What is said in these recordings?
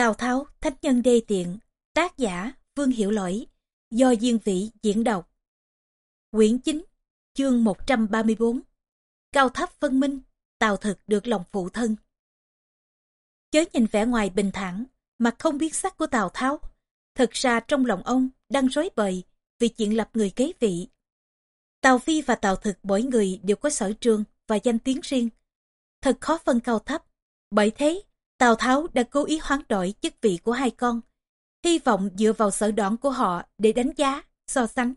Tào Tháo, Thánh Nhân Đê Tiện, tác giả Vương Hiểu Lỗi, do Diên Vĩ diễn đọc. Quyển 9, chương 134 Cao thấp phân minh, Tào Thực được lòng phụ thân. Chớ nhìn vẻ ngoài bình thản, mặt không biết sắc của Tào Tháo. Thật ra trong lòng ông đang rối bời vì chuyện lập người kế vị. Tào Phi và Tào Thực mỗi người đều có sở trường và danh tiếng riêng. Thật khó phân cao thấp. Bởi thế, Tào Tháo đã cố ý hoán đổi chức vị của hai con, hy vọng dựa vào sở đoản của họ để đánh giá, so sánh.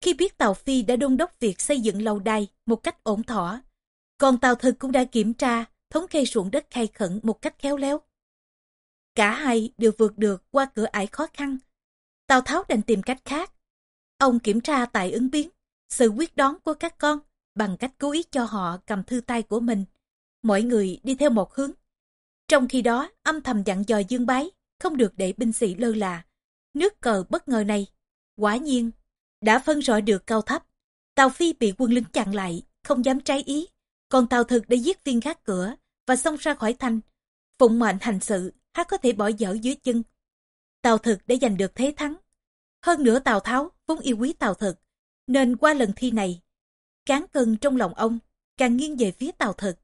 Khi biết Tào Phi đã đôn đốc việc xây dựng lâu đài một cách ổn thỏa, còn Tào Thực cũng đã kiểm tra, thống kê ruộng đất khai khẩn một cách khéo léo. Cả hai đều vượt được qua cửa ải khó khăn. Tào Tháo đành tìm cách khác. Ông kiểm tra tại ứng biến, sự quyết đoán của các con bằng cách cố ý cho họ cầm thư tay của mình. Mỗi người đi theo một hướng trong khi đó, âm thầm dặn dò Dương Bái, không được để binh sĩ lơ là. Nước cờ bất ngờ này, quả nhiên, đã phân rõ được cao thấp. Tàu Phi bị quân lính chặn lại, không dám trái ý. Còn Tàu Thực đã giết viên gác cửa và xông ra khỏi thành. Phụng mệnh hành sự, hát có thể bỏ dở dưới chân. Tàu Thực đã giành được thế thắng. Hơn nữa Tào Tháo vốn yêu quý Tàu Thực, nên qua lần thi này, cán cân trong lòng ông càng nghiêng về phía Tàu Thực.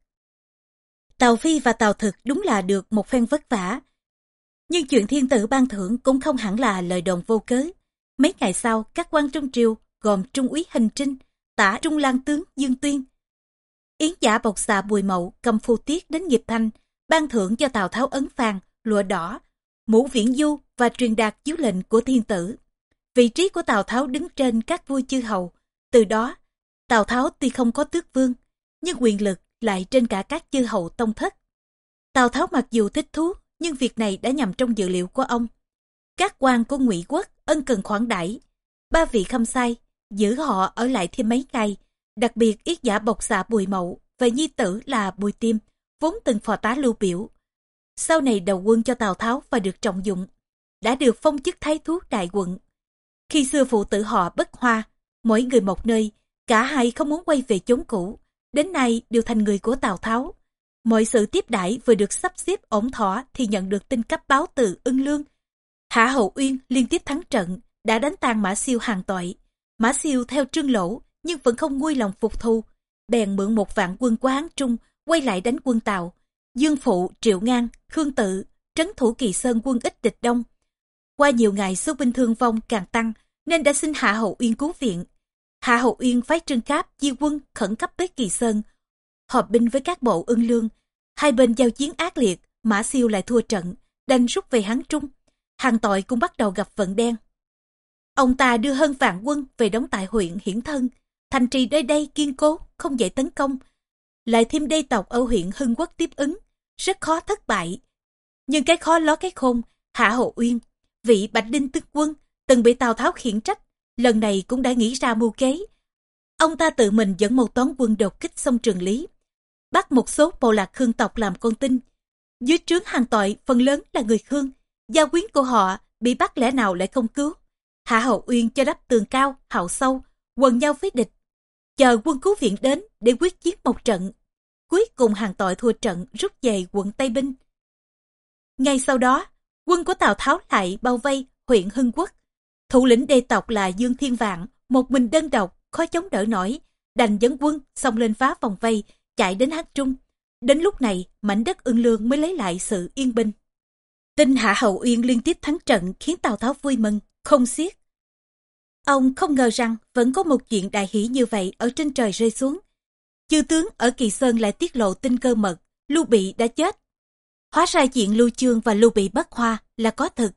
Tào Phi và Tào Thực đúng là được một phen vất vả. Nhưng chuyện thiên tử ban thưởng cũng không hẳn là lời đồn vô cớ. Mấy ngày sau, các quan trong triều gồm Trung úy Hình Trinh, tả Trung Lan tướng Dương Tuyên. Yến giả bộc xà Bùi Mậu cầm phù tiết đến nghiệp thanh, ban thưởng cho Tào Tháo ấn vàng, lụa đỏ, mũ viễn du và truyền đạt chiếu lệnh của thiên tử. Vị trí của Tào Tháo đứng trên các vua chư hầu. Từ đó, Tào Tháo tuy không có tước vương, nhưng quyền lực lại trên cả các chư hầu tông thất. Tào Tháo mặc dù thích thú, nhưng việc này đã nhằm trong dự liệu của ông. Các quan của ngụy quốc ân cần khoản đãi ba vị khâm sai, giữ họ ở lại thêm mấy ngày, đặc biệt yết giả bộc xạ Bùi Mậu và nhi tử là Bùi Tiêm, vốn từng phò tá lưu biểu. Sau này đầu quân cho Tào Tháo và được trọng dụng, đã được phong chức thái thú đại quận. Khi xưa phụ tử họ bất hoa, mỗi người một nơi, cả hai không muốn quay về chốn cũ, Đến nay đều thành người của Tào Tháo. Mọi sự tiếp đãi vừa được sắp xếp ổn thỏa thì nhận được tin cấp báo từ ưng lương. Hạ Hậu Uyên liên tiếp thắng trận, đã đánh tan Mã Siêu hàng tội. Mã Siêu theo trương lỗ nhưng vẫn không nguôi lòng phục thù. Bèn mượn một vạn quân của Hán Trung quay lại đánh quân Tàu. Dương Phụ, Triệu Ngang, Khương Tự, trấn thủ Kỳ Sơn quân ít địch đông. Qua nhiều ngày số binh thương vong càng tăng nên đã xin Hạ Hậu Uyên cứu viện. Hạ Hậu Uyên phái trương cáp di quân khẩn cấp tới Kỳ Sơn, họp binh với các bộ ưng lương. Hai bên giao chiến ác liệt, Mã Siêu lại thua trận, đành rút về Hán Trung. Hàng tội cũng bắt đầu gặp vận đen. Ông ta đưa hơn vạn quân về đóng tại huyện Hiển Thân, thành trì nơi đây kiên cố, không dễ tấn công. Lại thêm đê tộc ở huyện Hưng Quốc tiếp ứng, rất khó thất bại. Nhưng cái khó ló cái khôn, Hạ Hậu Uyên, vị Bạch Đinh Tức Quân, từng bị Tào Tháo khiển trách lần này cũng đã nghĩ ra mưu kế. Ông ta tự mình dẫn một toán quân đột kích sông Trường Lý, bắt một số bộ lạc Khương tộc làm con tin. Dưới trướng hàng tội phần lớn là người Khương, gia quyến của họ bị bắt lẽ nào lại không cứu. Hạ Hậu Uyên cho đắp tường cao, hậu sâu, quần nhau với địch. Chờ quân cứu viện đến để quyết chiến một trận. Cuối cùng hàng tội thua trận rút về quận Tây Binh. Ngay sau đó, quân của Tào Tháo lại bao vây huyện Hưng Quốc. Thủ lĩnh đê tộc là Dương Thiên Vạn, một mình đơn độc, khó chống đỡ nổi, đành dẫn quân xông lên phá vòng vây, chạy đến Hát Trung. Đến lúc này, mảnh đất ưng lương mới lấy lại sự yên bình. Tin Hạ Hậu Uyên liên tiếp thắng trận khiến Tào Tháo vui mừng, không xiết. Ông không ngờ rằng vẫn có một chuyện đại hỷ như vậy ở trên trời rơi xuống. Chư tướng ở Kỳ Sơn lại tiết lộ tin cơ mật, Lưu Bị đã chết. Hóa ra chuyện Lưu Chương và Lưu Bị bắt hoa là có thực.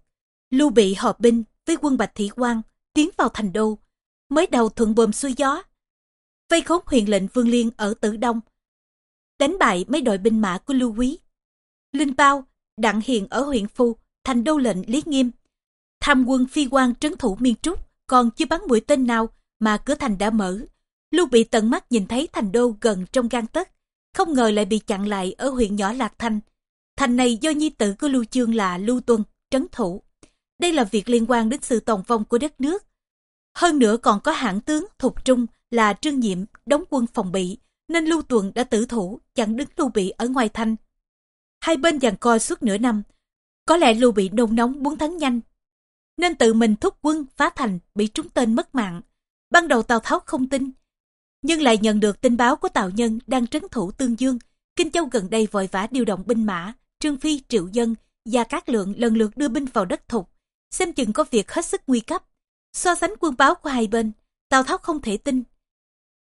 Lưu Bị họp binh với quân Bạch Thị Quang tiến vào thành đô, mới đầu thuận buồm xuôi gió. Vây khốn huyền lệnh Vương Liên ở Tử Đông, đánh bại mấy đội binh mã của Lưu Quý. Linh Bao, Đặng Hiền ở huyện Phu, thành đô lệnh Lý Nghiêm. Tham quân phi quan trấn thủ miên trúc, còn chưa bắn mũi tên nào mà cửa thành đã mở. Lưu bị tận mắt nhìn thấy thành đô gần trong gan tấc, không ngờ lại bị chặn lại ở huyện nhỏ Lạc Thanh. Thành này do nhi tử của Lưu Chương là Lưu Tuân, trấn thủ. Đây là việc liên quan đến sự tồn vong của đất nước. Hơn nữa còn có hãng tướng Thục Trung là Trương Nhiệm đóng quân phòng bị, nên Lưu Tuần đã tử thủ chặn đứng Lưu Bị ở ngoài thanh. Hai bên giằng co suốt nửa năm. Có lẽ Lưu bị nôn nóng muốn thắng nhanh, nên tự mình thúc quân phá thành bị trúng tên mất mạng. Ban đầu Tào Tháo không tin, nhưng lại nhận được tin báo của Tào Nhân đang trấn thủ Tương Dương. Kinh Châu gần đây vội vã điều động binh mã, Trương Phi, Triệu Dân và các lượng lần lượt đưa binh vào đất thục. Xem chừng có việc hết sức nguy cấp. So sánh quân báo của hai bên, Tào Tháo không thể tin.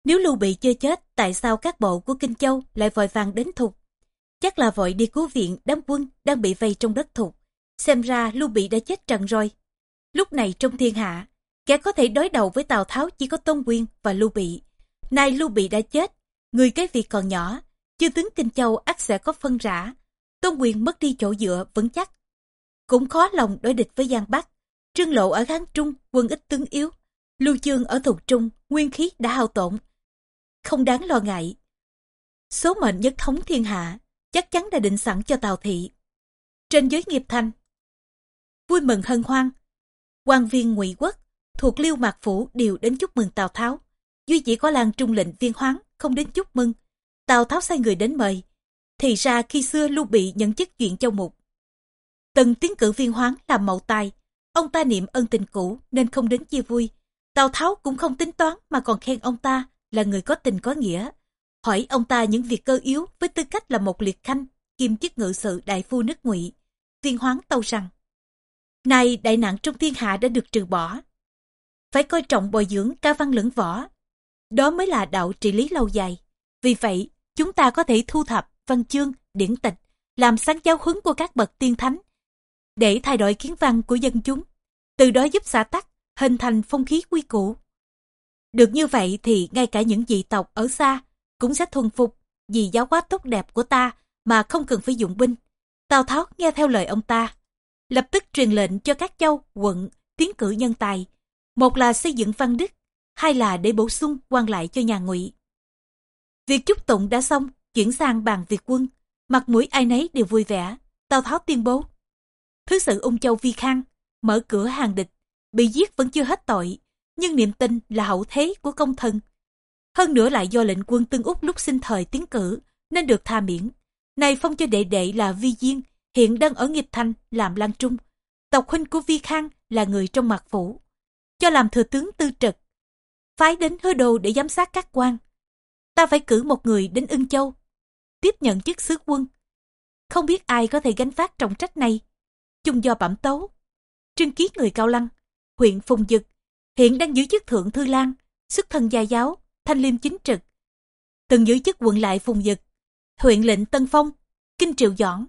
Nếu Lưu Bị chưa chết, tại sao các bộ của Kinh Châu lại vội vàng đến thục? Chắc là vội đi cứu viện đám quân đang bị vây trong đất thục. Xem ra Lưu Bị đã chết trần rồi. Lúc này trong thiên hạ, kẻ có thể đối đầu với Tào Tháo chỉ có Tôn Quyên và Lưu Bị. Nay Lưu Bị đã chết, người cái việc còn nhỏ, chưa tướng Kinh Châu ắt sẽ có phân rã. Tôn Quyền mất đi chỗ dựa vững chắc. Cũng khó lòng đối địch với Giang Bắc. Trương Lộ ở Kháng Trung, quân ít tướng yếu. Lưu Chương ở Thục Trung, nguyên khí đã hao tổn. Không đáng lo ngại. Số mệnh nhất thống thiên hạ, chắc chắn đã định sẵn cho Tào Thị. Trên giới nghiệp thành, vui mừng hân hoan, quan viên ngụy quốc thuộc liêu mạc phủ đều đến chúc mừng Tào Tháo. Duy chỉ có làng trung lệnh viên hoáng không đến chúc mừng. Tào Tháo sai người đến mời. Thì ra khi xưa Lưu Bị nhận chức chuyện châu mục. Từng tiến cử viên hoáng làm mậu tài. Ông ta niệm ân tình cũ nên không đến chia vui. Tào Tháo cũng không tính toán mà còn khen ông ta là người có tình có nghĩa. Hỏi ông ta những việc cơ yếu với tư cách là một liệt khanh, kiêm chức ngự sự đại phu nước ngụy. Viên hoáng tâu rằng, nay đại nạn trong thiên hạ đã được trừ bỏ. Phải coi trọng bồi dưỡng ca văn lẫn võ. Đó mới là đạo trị lý lâu dài. Vì vậy, chúng ta có thể thu thập văn chương, điển tịch, làm sáng giáo huấn của các bậc tiên thánh, để thay đổi kiến văn của dân chúng, từ đó giúp xã tắc, hình thành phong khí quy củ. Được như vậy thì ngay cả những dị tộc ở xa cũng sẽ thuần phục vì giáo hóa tốt đẹp của ta mà không cần phải dụng binh. Tào Tháo nghe theo lời ông ta, lập tức truyền lệnh cho các châu, quận, tiến cử nhân tài. Một là xây dựng văn đức, hai là để bổ sung quan lại cho nhà ngụy. Việc chúc tụng đã xong, chuyển sang bàn việc quân. Mặt mũi ai nấy đều vui vẻ. Tào Tháo tuyên bố. Thứ sự ung châu Vi Khang, mở cửa hàng địch, bị giết vẫn chưa hết tội, nhưng niềm tin là hậu thế của công thần. Hơn nữa lại do lệnh quân Tương Úc lúc sinh thời tiến cử, nên được tha miễn. Này phong cho đệ đệ là Vi Diên, hiện đang ở nghiệp thanh làm lan trung. Tộc huynh của Vi Khang là người trong mặt phủ. Cho làm thừa tướng tư trực. Phái đến hứa đồ để giám sát các quan ta phải cử một người đến ưng châu, tiếp nhận chức sứ quân. Không biết ai có thể gánh phát trọng trách này. Chung do bẩm tấu, trưng ký người cao lăng, huyện Phùng Dực, hiện đang giữ chức thượng thư lang, xuất thân gia giáo, thanh liêm chính trực. Từng giữ chức quận lại Phùng Dực, huyện lệnh Tân Phong, Kinh Triệu Dõn.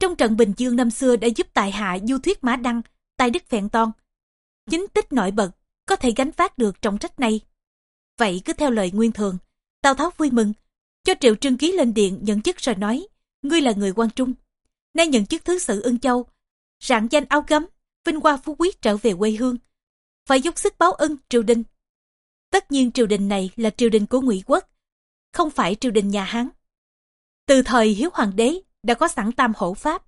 Trong trận Bình Dương năm xưa đã giúp tại hạ du thuyết Mã Đăng, tài đức vẹn ton. Chính tích nổi bật, có thể gánh vác được trọng trách này. Vậy cứ theo lời nguyên thường, Tào Tháo vui mừng, cho Triệu Trương Ký lên điện nhận chức rồi nói, ngươi là người quan trung. Nay nhận chức thứ sự ưng châu, rạng danh áo gấm, vinh hoa phú quý trở về quê hương. Phải dốc sức báo ân triều đình. Tất nhiên triều đình này là triều đình của ngụy quốc, không phải triều đình nhà Hán. Từ thời Hiếu Hoàng đế đã có sẵn tam hổ pháp,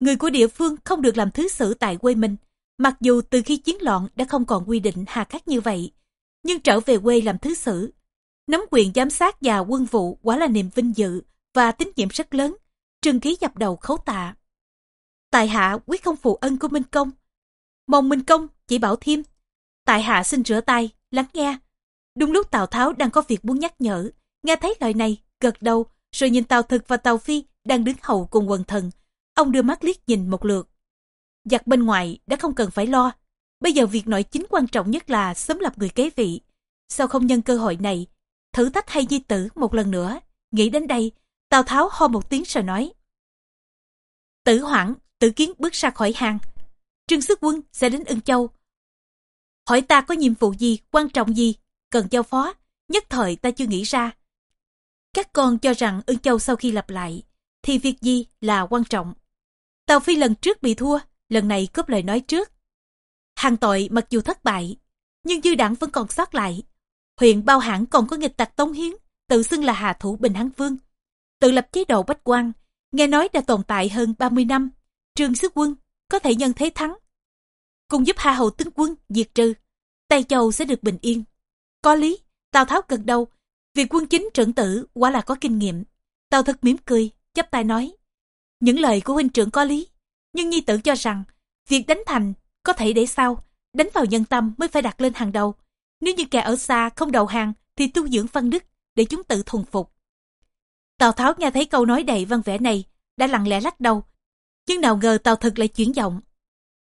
người của địa phương không được làm thứ sử tại quê mình, mặc dù từ khi chiến loạn đã không còn quy định hà khắc như vậy. Nhưng trở về quê làm thứ sử Nắm quyền giám sát và quân vụ quả là niềm vinh dự và tín nhiệm rất lớn. Trương Ký dập đầu khấu tạ. Tại hạ quyết không phụ ân của Minh Công. Mong Minh Công chỉ bảo thêm. Tại hạ xin rửa tay, lắng nghe. Đúng lúc Tào Tháo đang có việc muốn nhắc nhở, nghe thấy lời này, gật đầu, rồi nhìn Tào Thực và Tào Phi đang đứng hầu cùng quần thần. Ông đưa mắt liếc nhìn một lượt. Giặc bên ngoài đã không cần phải lo. Bây giờ việc nội chính quan trọng nhất là sớm lập người kế vị. Sao không nhân cơ hội này thử thách hay di tử một lần nữa. Nghĩ đến đây, Tào Tháo ho một tiếng rồi nói. Tử hoảng, tự kiến bước ra khỏi hàng. Trương Sức Quân sẽ đến ưng châu. Hỏi ta có nhiệm vụ gì, quan trọng gì, cần giao phó, nhất thời ta chưa nghĩ ra. Các con cho rằng ưng châu sau khi lặp lại, thì việc gì là quan trọng. tàu Phi lần trước bị thua, lần này cướp lời nói trước. Hàng tội mặc dù thất bại, nhưng dư đảng vẫn còn sót lại huyện bao hãng còn có nghịch tặc tống hiến tự xưng là hà thủ bình hán vương tự lập chế độ bách quan nghe nói đã tồn tại hơn 30 năm trương sức quân có thể nhân thế thắng cùng giúp hà hầu tướng quân diệt trừ tây châu sẽ được bình yên có lý tào tháo cần đầu vì quân chính trưởng tử quả là có kinh nghiệm tào thực mỉm cười chắp tay nói những lời của huynh trưởng có lý Nhưng nhi tử cho rằng, việc đánh thành có thể để sau, đánh vào nhân tâm mới phải đặt lên hàng đầu. Nếu như kẻ ở xa không đầu hàng thì tu dưỡng văn đức để chúng tự thuần phục. Tào Tháo nghe thấy câu nói đầy văn vẻ này, đã lặng lẽ lắc đầu. Nhưng nào ngờ Tào Thực lại chuyển giọng.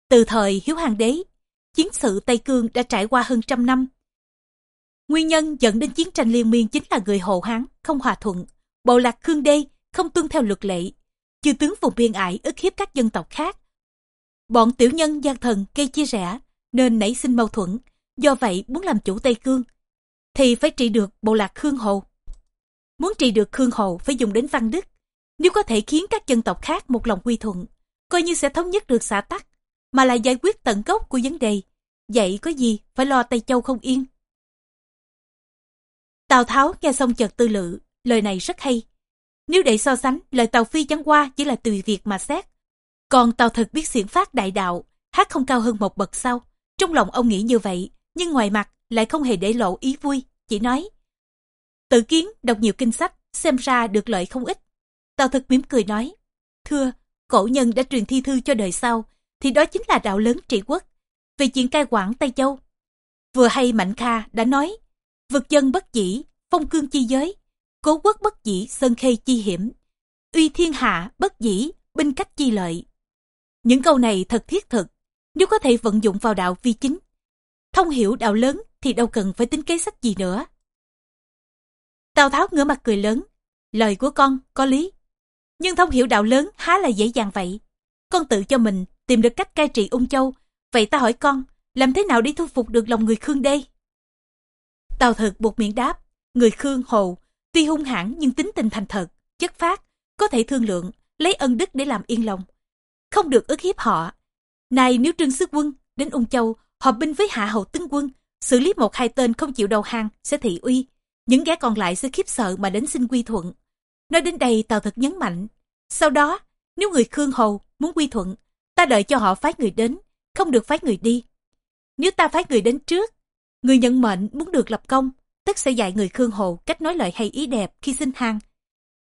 Từ thời Hiếu Hoàng đế, chiến sự Tây Cương đã trải qua hơn trăm năm. Nguyên nhân dẫn đến chiến tranh liên miên chính là người Hồ Hán không hòa thuận. Bộ lạc Khương Đê không tuân theo luật lệ. Chư tướng vùng biên ải ức hiếp các dân tộc khác. Bọn tiểu nhân gian thần gây chia rẽ nên nảy sinh mâu thuẫn. Do vậy muốn làm chủ Tây Cương thì phải trị được bộ lạc Khương Hồ. Muốn trị được Khương Hồ phải dùng đến văn đức. Nếu có thể khiến các dân tộc khác một lòng quy thuận, coi như sẽ thống nhất được xã tắc, mà lại giải quyết tận gốc của vấn đề. Vậy có gì phải lo Tây Châu không yên. Tào Tháo nghe xong chợt tư lự, lời này rất hay. Nếu để so sánh, lời Tào Phi chẳng qua chỉ là tùy việc mà xét. Còn Tào Thực biết xiển phát đại đạo, hát không cao hơn một bậc sau. Trong lòng ông nghĩ như vậy, nhưng ngoài mặt lại không hề để lộ ý vui, chỉ nói. Tự kiến đọc nhiều kinh sách, xem ra được lợi không ít. Tào thực mỉm cười nói, thưa, cổ nhân đã truyền thi thư cho đời sau, thì đó chính là đạo lớn trị quốc. Về chuyện cai quản Tây Châu, vừa hay Mạnh Kha đã nói, vực dân bất dĩ, phong cương chi giới, cố quốc bất dĩ, sơn khê chi hiểm, uy thiên hạ bất dĩ, binh cách chi lợi. Những câu này thật thiết thực, nếu có thể vận dụng vào đạo vi chính. Thông hiểu đạo lớn thì đâu cần phải tính kế sách gì nữa. Tào Tháo ngửa mặt cười lớn, lời của con có lý. Nhưng thông hiểu đạo lớn há là dễ dàng vậy. Con tự cho mình tìm được cách cai trị ung châu, vậy ta hỏi con, làm thế nào để thu phục được lòng người Khương đây? Tào thực buộc miệng đáp, người Khương Hồ, tuy hung hãn nhưng tính tình thành thật, chất phát, có thể thương lượng, lấy ân đức để làm yên lòng. Không được ức hiếp họ. Này nếu trương sức quân đến ung châu, hợp binh với hạ hầu tướng quân, xử lý một hai tên không chịu đầu hàng sẽ thị uy, những gã còn lại sẽ khiếp sợ mà đến xin quy thuận. Nói đến đây Tào Thực nhấn mạnh. Sau đó, nếu người Khương Hầu muốn quy thuận, ta đợi cho họ phái người đến, không được phái người đi. Nếu ta phái người đến trước, người nhận mệnh muốn được lập công, tất sẽ dạy người Khương Hồ cách nói lời hay ý đẹp khi xin hàng.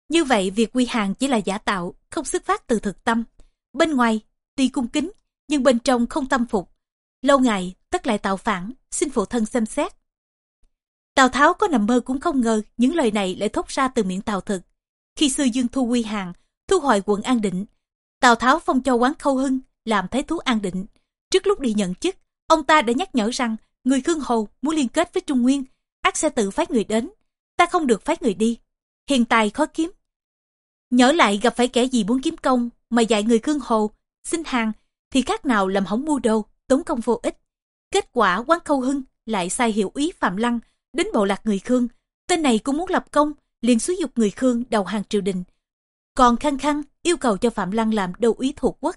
Như vậy việc quy hàng chỉ là giả tạo, không xuất phát từ thực tâm. Bên ngoài, tuy cung kính, nhưng bên trong không tâm phục. Lâu ngày, tất lại tạo phản, xin phụ thân xem xét. Tào Tháo có nằm mơ cũng không ngờ những lời này lại thốt ra từ miệng Tào Thực. Khi xưa Dương Thu quy hàng, thu hồi quận An Định, Tào Tháo phong cho quán Khâu Hưng làm thái thú An Định. Trước lúc đi nhận chức, ông ta đã nhắc nhở rằng người Khương Hồ muốn liên kết với Trung Nguyên, ác sẽ tự phái người đến. Ta không được phái người đi. Hiện tài khó kiếm. Nhớ lại gặp phải kẻ gì muốn kiếm công mà dạy người Khương Hồ, xin hàng, thì khác nào làm hỏng mua đồ, tốn công vô ích. Kết quả quán Khâu Hưng lại sai hiệu úy Phạm Lăng đến bộ lạc người Khương. Tên này cũng muốn lập công, liền xúi dục người Khương đầu hàng triều đình. Còn khăng khăng yêu cầu cho Phạm Lăng làm đô úy thuộc quốc.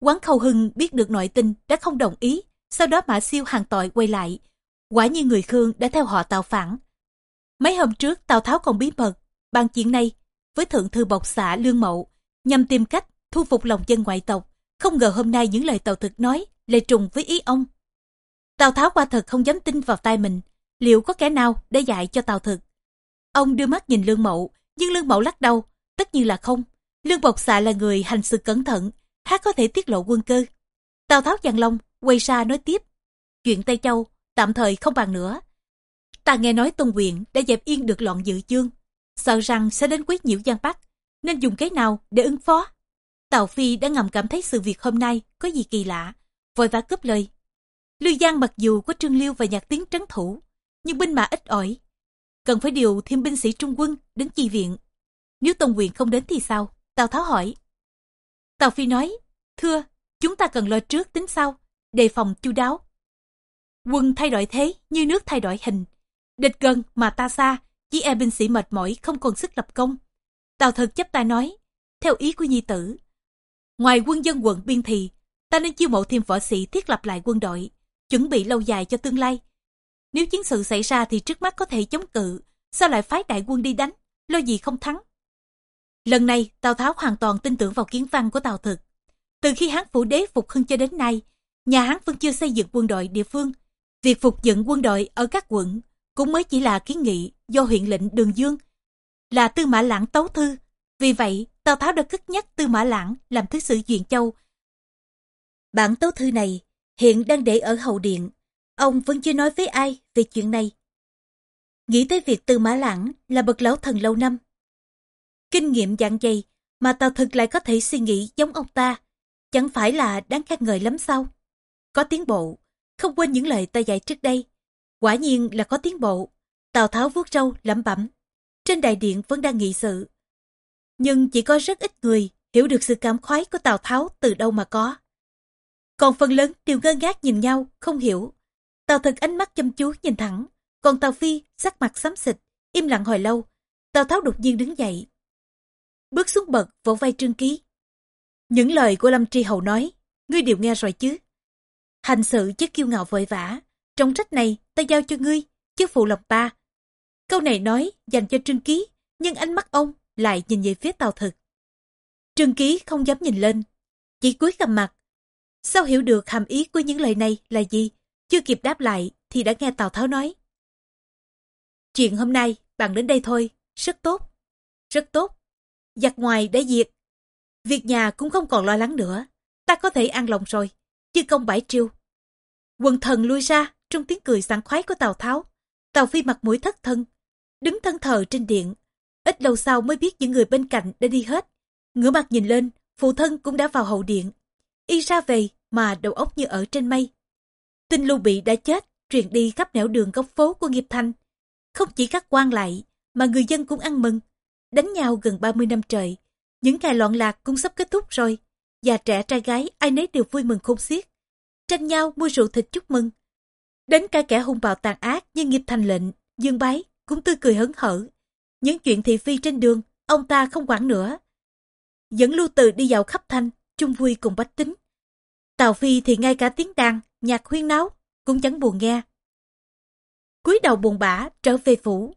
Quán Khâu Hưng biết được nội tình đã không đồng ý, sau đó Mã Siêu hàng tội quay lại. Quả như người Khương đã theo họ Tào phản. Mấy hôm trước Tào Tháo còn bí mật, bàn chuyện này với thượng thư bộc xã Lương Mậu nhằm tìm cách thu phục lòng dân ngoại tộc. Không ngờ hôm nay những lời Tào Thực nói lại trùng với ý ông. Tào Tháo qua thật không dám tin vào tay mình, liệu có kẻ nào để dạy cho Tào Thực? Ông đưa mắt nhìn Lương Mậu, nhưng Lương Mậu lắc đầu, tất nhiên là không. Lương Bộc Xạ là người hành sự cẩn thận, há có thể tiết lộ quân cơ. Tào Tháo giang long quay ra nói tiếp. Chuyện Tây Châu, tạm thời không bàn nữa. Ta nghe nói Tôn Quyền đã dẹp yên được loạn dự chương, sợ rằng sẽ đến quyết nhiễu Giang Bắc, nên dùng cái nào để ứng phó. Tào Phi đã ngầm cảm thấy sự việc hôm nay có gì kỳ lạ, vội vã cướp lời. Lưu Giang mặc dù có Trương Liêu và Nhạc tiếng trấn thủ, nhưng binh mã ít ỏi. Cần phải điều thêm binh sĩ trung quân đến chi viện. Nếu Tôn Quyền không đến thì sao? Tào Tháo hỏi. Tào Phi nói, thưa, chúng ta cần lo trước tính sau, đề phòng chu đáo. Quân thay đổi thế như nước thay đổi hình. Địch gần mà ta xa, chỉ e binh sĩ mệt mỏi không còn sức lập công. Tào Thực chấp tay nói, theo ý của nhi tử. Ngoài quân dân quận biên thì, ta nên chiêu mộ thêm võ sĩ thiết lập lại quân đội, chuẩn bị lâu dài cho tương lai. Nếu chiến sự xảy ra thì trước mắt có thể chống cự, sao lại phái đại quân đi đánh, lo gì không thắng. Lần này, Tào Tháo hoàn toàn tin tưởng vào kiến văn của Tào Thực. Từ khi Hán Phủ Đế phục hưng cho đến nay, nhà Hán vẫn chưa xây dựng quân đội địa phương. Việc phục dựng quân đội ở các quận cũng mới chỉ là kiến nghị do huyện lệnh Đường Dương là tư mã lãng tấu thư. Vì vậy, Tào Tháo đã cất nhắc Tư Mã Lãng làm thứ sử Duyện Châu. Bản tấu thư này hiện đang để ở hậu điện. Ông vẫn chưa nói với ai về chuyện này. Nghĩ tới việc Tư Mã Lãng là bậc lão thần lâu năm. Kinh nghiệm dạng dày mà Tào Thực lại có thể suy nghĩ giống ông ta. Chẳng phải là đáng khen ngợi lắm sao? Có tiến bộ, không quên những lời ta dạy trước đây. Quả nhiên là có tiến bộ. Tào Tháo vuốt râu lẩm bẩm. Trên đại điện vẫn đang nghị sự. Nhưng chỉ có rất ít người hiểu được sự cảm khoái của Tào Tháo từ đâu mà có. Còn phần lớn đều ngơ ngác nhìn nhau, không hiểu. Tào thực ánh mắt chăm chú nhìn thẳng, còn Tào Phi sắc mặt xám xịt, im lặng hồi lâu. Tào Tháo đột nhiên đứng dậy. Bước xuống bậc, vỗ vai Trương Ký. Những lời của Lâm Tri Hầu nói, ngươi đều nghe rồi chứ. Hành sự chứ kiêu ngạo vội vã, trong trách này ta giao cho ngươi, chứ phụ lòng ta. Câu này nói dành cho Trương Ký, nhưng ánh mắt ông lại nhìn về phía Tào Thực. Trương Ký không dám nhìn lên, chỉ cúi gằm mặt. Sao hiểu được hàm ý của những lời này là gì? Chưa kịp đáp lại thì đã nghe Tào Tháo nói. Chuyện hôm nay bạn đến đây thôi, rất tốt, rất tốt. Giặc ngoài đã diệt, việc nhà cũng không còn lo lắng nữa. Ta có thể an lòng rồi, chứ công bãi triêu. Quần thần lui ra trong tiếng cười sảng khoái của Tào Tháo. Tào Phi mặt mũi thất thân, đứng thân thờ trên điện. Ít lâu sau mới biết những người bên cạnh đã đi hết. Ngửa mặt nhìn lên, phụ thân cũng đã vào hậu điện. Y ra về mà đầu óc như ở trên mây. Tin Lưu Bị đã chết, truyền đi khắp nẻo đường góc phố của Nghiệp Thanh. Không chỉ các quan lại, mà người dân cũng ăn mừng. Đánh nhau gần 30 năm trời, những ngày loạn lạc cũng sắp kết thúc rồi. Già trẻ trai gái ai nấy đều vui mừng khôn xiết. Tranh nhau mua rượu thịt chúc mừng. Đến cả kẻ hung bạo tàn ác như Nghiệp Thành lệnh, Dương Bái cũng tươi cười hớn hở. Những chuyện thị phi trên đường, ông ta không quản nữa. Dẫn Lưu Từ đi dạo khắp thanh, chung vui cùng bách tính. Tào Phi thì ngay cả tiếng đàn, nhạc huyên náo, cũng chẳng buồn nghe. cúi đầu buồn bã trở về phủ.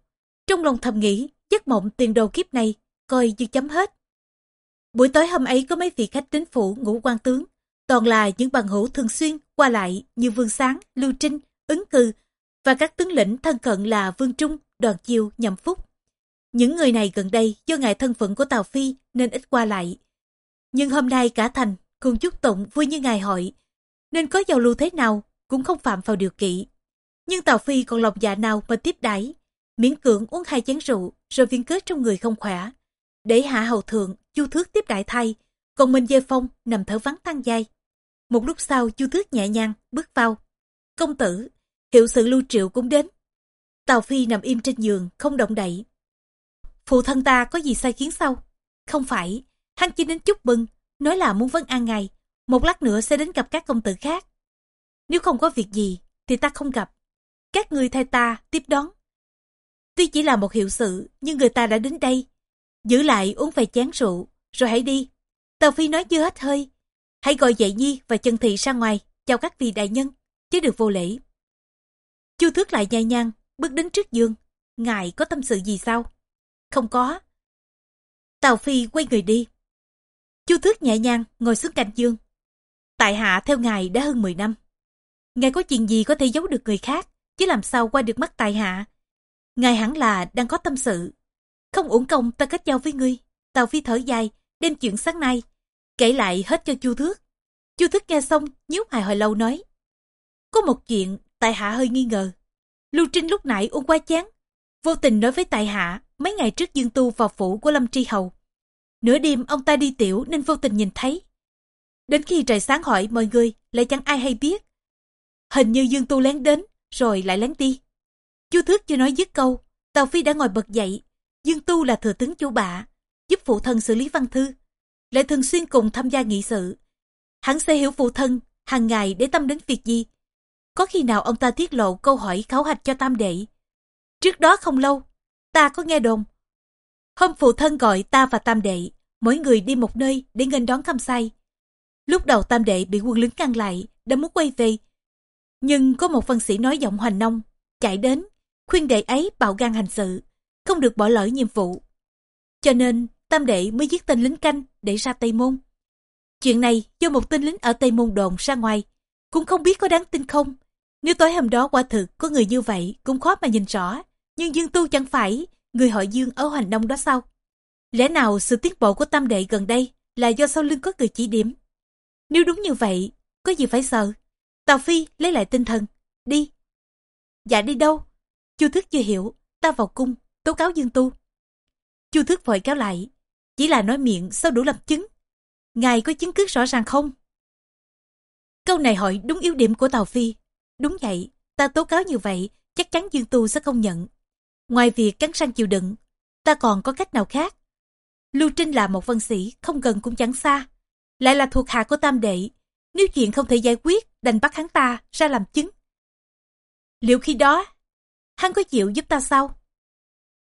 Trong lòng thầm nghĩ, giấc mộng tiền đồ kiếp này, coi như chấm hết. Buổi tối hôm ấy có mấy vị khách đến phủ ngũ quan tướng, toàn là những bằng hữu thường xuyên qua lại như Vương Sáng, Lưu Trinh, Ứng Cư và các tướng lĩnh thân cận là Vương Trung, Đoàn Chiêu, Nhậm Phúc. Những người này gần đây do ngại thân phận của Tào Phi nên ít qua lại. Nhưng hôm nay cả thành cùng chúc tụng vui như ngày hội, nên có giao lưu thế nào cũng không phạm vào điều kỵ. Nhưng Tào Phi còn lòng dạ nào mà tiếp đãi miễn cưỡng uống hai chén rượu rồi viên cớ trong người không khỏe. Để hạ hầu thượng, chu thước tiếp đại thay, còn Minh Dê Phong nằm thở vắng tăng dai. Một lúc sau chu thước nhẹ nhàng bước vào. Công tử, hiệu sự lưu triệu cũng đến. Tào Phi nằm im trên giường, không động đậy. Phụ thân ta có gì sai khiến sao? Không phải, hắn chỉ đến chúc mừng, nói là muốn vấn an ngày, một lát nữa sẽ đến gặp các công tử khác. Nếu không có việc gì, thì ta không gặp. Các người thay ta tiếp đón. Tuy chỉ là một hiệu sự, nhưng người ta đã đến đây. Giữ lại uống vài chén rượu, rồi hãy đi. Tàu Phi nói chưa hết hơi. Hãy gọi dậy Nhi và Trần Thị ra ngoài, chào các vị đại nhân, chứ được vô lễ. Chu Thước lại nhai nhang, bước đến trước giường. Ngài có tâm sự gì sao? Không có. Tào Phi quay người đi. Chu Thước nhẹ nhàng ngồi xuống cạnh giường. Tại hạ theo ngài đã hơn 10 năm. Ngài có chuyện gì có thể giấu được người khác, chứ làm sao qua được mắt tại hạ. Ngài hẳn là đang có tâm sự. Không uổng công ta kết giao với ngươi. Tào Phi thở dài, đem chuyện sáng nay, kể lại hết cho Chu Thước. Chu Thước nghe xong, nhíu mày hồi lâu nói. Có một chuyện, tại hạ hơi nghi ngờ. Lưu Trinh lúc nãy uống quá chán, vô tình nói với tại hạ mấy ngày trước Dương Tu vào phủ của Lâm Tri Hầu. Nửa đêm ông ta đi tiểu nên vô tình nhìn thấy. Đến khi trời sáng hỏi mọi người lại chẳng ai hay biết. Hình như Dương Tu lén đến rồi lại lén đi. Chu Thước chưa nói dứt câu, Tào Phi đã ngồi bật dậy. Dương Tu là thừa tướng chủ bạ, giúp phụ thân xử lý văn thư, lại thường xuyên cùng tham gia nghị sự. Hắn sẽ hiểu phụ thân hàng ngày để tâm đến việc gì. Có khi nào ông ta tiết lộ câu hỏi khảo hạch cho tam đệ. Trước đó không lâu, ta có nghe đồn. Hôm phụ thân gọi ta và tam đệ, mỗi người đi một nơi để nghênh đón khâm say. Lúc đầu tam đệ bị quân lính ngăn lại, đã muốn quay về. Nhưng có một văn sĩ nói giọng hoành nông, chạy đến, khuyên đệ ấy bạo gan hành sự, không được bỏ lỡ nhiệm vụ. Cho nên, tam đệ mới giết tên lính canh để ra Tây Môn. Chuyện này do một tên lính ở Tây Môn đồn ra ngoài, cũng không biết có đáng tin không. Nếu tối hôm đó quả thực có người như vậy cũng khó mà nhìn rõ, nhưng Dương Tu chẳng phải người họ Dương ở Hoành Đông đó sao? Lẽ nào sự tiến bộ của tam đệ gần đây là do sau lưng có người chỉ điểm? Nếu đúng như vậy, có gì phải sợ? Tào Phi lấy lại tinh thần. Đi. Dạ đi đâu? Chu Thức chưa hiểu. Ta vào cung, tố cáo Dương Tu. Chu Thức vội kéo lại. Chỉ là nói miệng sao đủ làm chứng. Ngài có chứng cứ rõ ràng không? Câu này hỏi đúng yếu điểm của Tào Phi. Đúng vậy, ta tố cáo như vậy, chắc chắn Dương Tu sẽ không nhận. Ngoài việc cắn răng chịu đựng, ta còn có cách nào khác? Lưu Trinh là một văn sĩ, không gần cũng chẳng xa. Lại là thuộc hạ của Tam Đệ. Nếu chuyện không thể giải quyết, đành bắt hắn ta ra làm chứng. Liệu khi đó, hắn có chịu giúp ta sao?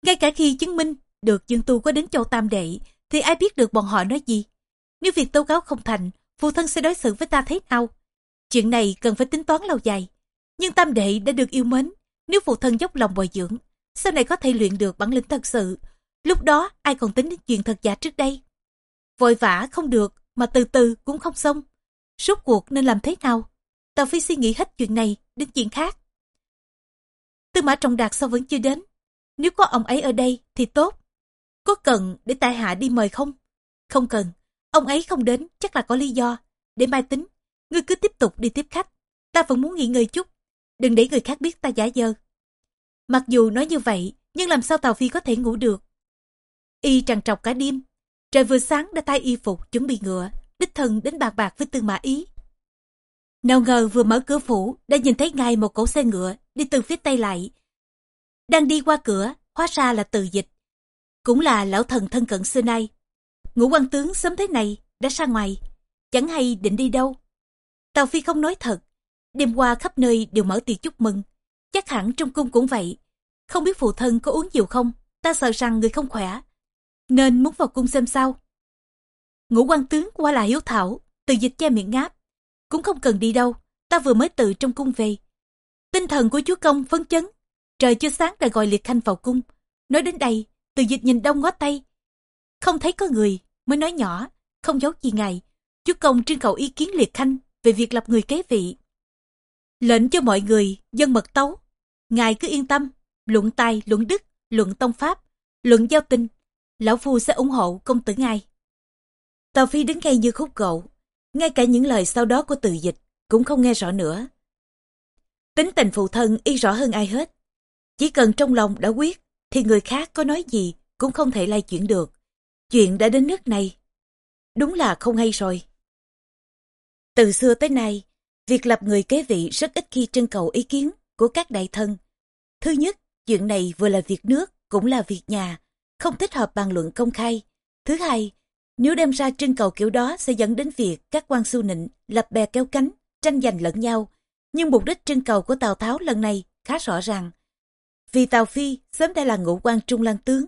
Ngay cả khi chứng minh được Dương Tu có đến châu Tam Đệ, thì ai biết được bọn họ nói gì? Nếu việc tố cáo không thành, phụ thân sẽ đối xử với ta thế nào? Chuyện này cần phải tính toán lâu dài. Nhưng Tam Đệ đã được yêu mến, nếu phụ thân dốc lòng bồi dưỡng, sau này có thể luyện được bản lĩnh thật sự. Lúc đó ai còn tính đến chuyện thật giả trước đây. Vội vã không được, mà từ từ cũng không xong. Rốt cuộc nên làm thế nào? Tao phải suy nghĩ hết chuyện này đến chuyện khác. Tư mã trọng đạt sao vẫn chưa đến? Nếu có ông ấy ở đây thì tốt. Có cần để tại hạ đi mời không? Không cần. Ông ấy không đến chắc là có lý do. Để mai tính, ngươi cứ tiếp tục đi tiếp khách. Ta vẫn muốn nghỉ ngơi chút. Đừng để người khác biết ta giả dơ. Mặc dù nói như vậy, nhưng làm sao tàu Phi có thể ngủ được? Y trằn trọc cả đêm. Trời vừa sáng đã thay y phục chuẩn bị ngựa, đích thân đến bạc bạc với tư mã ý. Nào ngờ vừa mở cửa phủ đã nhìn thấy ngay một cỗ xe ngựa đi từ phía tây lại. Đang đi qua cửa, hóa ra là từ dịch. Cũng là lão thần thân cận xưa nay. Ngũ quan tướng sớm thế này đã ra ngoài, chẳng hay định đi đâu. Tào Phi không nói thật, đêm qua khắp nơi đều mở tiệc chúc mừng. Chắc hẳn trong cung cũng vậy. Không biết phụ thân có uống nhiều không, ta sợ rằng người không khỏe. Nên muốn vào cung xem sao. Ngũ quan tướng qua là hiếu thảo, từ dịch che miệng ngáp. Cũng không cần đi đâu, ta vừa mới từ trong cung về. Tinh thần của chúa công phấn chấn. Trời chưa sáng đã gọi liệt khanh vào cung. Nói đến đây, từ dịch nhìn đông ngó tay. Không thấy có người, mới nói nhỏ, không giấu gì ngài. Chúa công trưng cầu ý kiến liệt khanh về việc lập người kế vị. Lệnh cho mọi người, dân mật tấu. Ngài cứ yên tâm, luận tài, luận đức, luận tông pháp, luận giao tinh. Lão Phu sẽ ủng hộ công tử ngài. Tào Phi đứng ngay như khúc gỗ. Ngay cả những lời sau đó của từ dịch cũng không nghe rõ nữa. Tính tình phụ thân y rõ hơn ai hết. Chỉ cần trong lòng đã quyết thì người khác có nói gì cũng không thể lay chuyển được. Chuyện đã đến nước này. Đúng là không hay rồi. Từ xưa tới nay, việc lập người kế vị rất ít khi trưng cầu ý kiến của các đại thân. Thứ nhất, chuyện này vừa là việc nước, cũng là việc nhà, không thích hợp bàn luận công khai. Thứ hai, nếu đem ra trưng cầu kiểu đó sẽ dẫn đến việc các quan su nịnh lập bè kéo cánh, tranh giành lẫn nhau. Nhưng mục đích trưng cầu của Tào Tháo lần này khá rõ ràng. Vì Tào Phi sớm đã là ngũ quan trung lang tướng,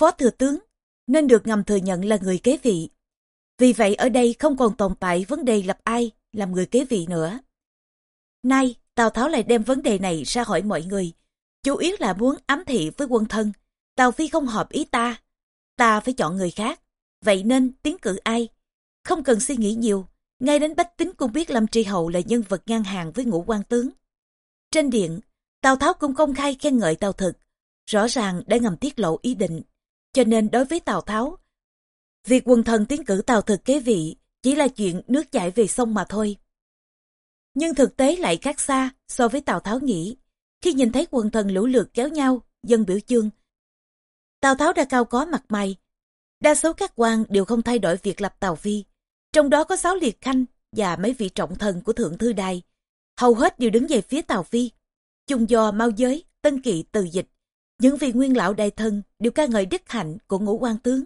phó thừa tướng, nên được ngầm thừa nhận là người kế vị. Vì vậy ở đây không còn tồn tại vấn đề lập ai làm người kế vị nữa. Nay, Tào Tháo lại đem vấn đề này ra hỏi mọi người. Chủ yếu là muốn ám thị với quân thân. Tào Phi không hợp ý ta. Ta phải chọn người khác. Vậy nên tiến cử ai? Không cần suy nghĩ nhiều. Ngay đến Bách Tính cũng biết Lâm Tri Hậu là nhân vật ngang hàng với ngũ quan tướng. Trên điện, Tào Tháo cũng công khai khen ngợi Tào Thực. Rõ ràng đã ngầm tiết lộ ý định. Cho nên đối với Tào Tháo, việc quần thần tiến cử Tào Thực kế vị chỉ là chuyện nước chảy về sông mà thôi. Nhưng thực tế lại khác xa so với Tào Tháo nghĩ. Khi nhìn thấy quần thần lũ lượt kéo nhau, dân biểu chương. Tào Tháo đã cao có mặt mày. Đa số các quan đều không thay đổi việc lập Tào Phi. Trong đó có sáu liệt khanh và mấy vị trọng thần của Thượng Thư Đài. Hầu hết đều đứng về phía Tào Phi. Chung do mau giới, tân kỵ từ dịch. Những vị nguyên lão đại thân đều ca ngợi đức hạnh của ngũ quan tướng.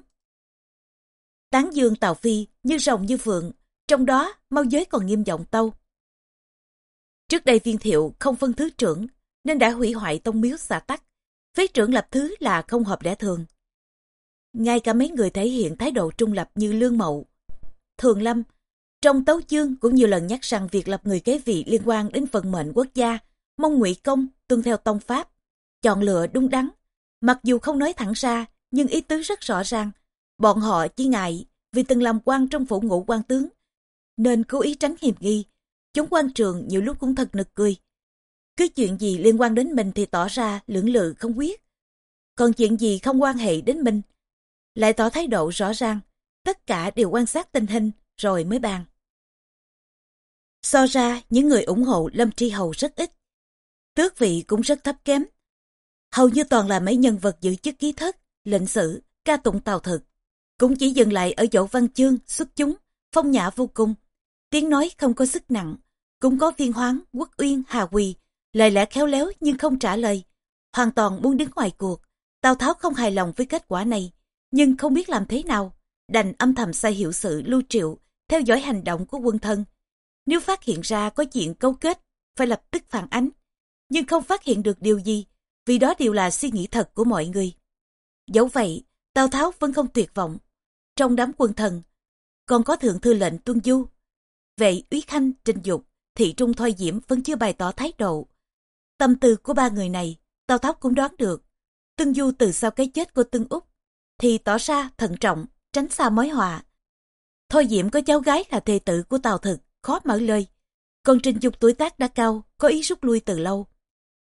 Tán dương Tào Phi như rồng như phượng, trong đó mau giới còn nghiêm giọng tâu. Trước đây viên thiệu không phân thứ trưởng, nên đã hủy hoại tông miếu xả tắc. Phế trưởng lập thứ là không hợp lẽ thường. Ngay cả mấy người thể hiện thái độ trung lập như Lương Mậu, Thường Lâm, trong tấu chương cũng nhiều lần nhắc rằng việc lập người kế vị liên quan đến vận mệnh quốc gia, mong ngụy công tuân theo tông pháp, chọn lựa đúng đắn. Mặc dù không nói thẳng ra, nhưng ý tứ rất rõ ràng. Bọn họ chỉ ngại vì từng làm quan trong phủ ngũ quan tướng, nên cố ý tránh hiểm nghi. Chúng quan trường nhiều lúc cũng thật nực cười. Cứ chuyện gì liên quan đến mình thì tỏ ra lưỡng lự không quyết. Còn chuyện gì không quan hệ đến mình lại tỏ thái độ rõ ràng, tất cả đều quan sát tình hình rồi mới bàn. So ra, những người ủng hộ Lâm Tri Hầu rất ít. Tước vị cũng rất thấp kém. Hầu như toàn là mấy nhân vật giữ chức ký thất, lệnh sử, ca tụng tào thực. Cũng chỉ dừng lại ở chỗ văn chương, xuất chúng, phong nhã vô cùng. Tiếng nói không có sức nặng, cũng có viên hoáng, quốc uyên, hà quỳ, lời lẽ khéo léo nhưng không trả lời. Hoàn toàn muốn đứng ngoài cuộc. Tào Tháo không hài lòng với kết quả này, nhưng không biết làm thế nào. Đành âm thầm sai hiệu sự lưu triệu, theo dõi hành động của quân thân. Nếu phát hiện ra có chuyện cấu kết, phải lập tức phản ánh. Nhưng không phát hiện được điều gì, vì đó đều là suy nghĩ thật của mọi người. Dẫu vậy, Tào Tháo vẫn không tuyệt vọng. Trong đám quân thần, còn có thượng thư lệnh Tuân Du. Vậy Úy Khanh, Trình Dục, Thị Trung thoi Diễm vẫn chưa bày tỏ thái độ. Tâm tư của ba người này, Tào Tháo cũng đoán được. tương Du từ sau cái chết của Tương Úc, thì tỏ ra thận trọng, tránh xa mối họa. Thôi Diễm có cháu gái là thê tử của Tào Thực, khó mở lời. Còn Trình Dục tuổi tác đã cao, có ý rút lui từ lâu.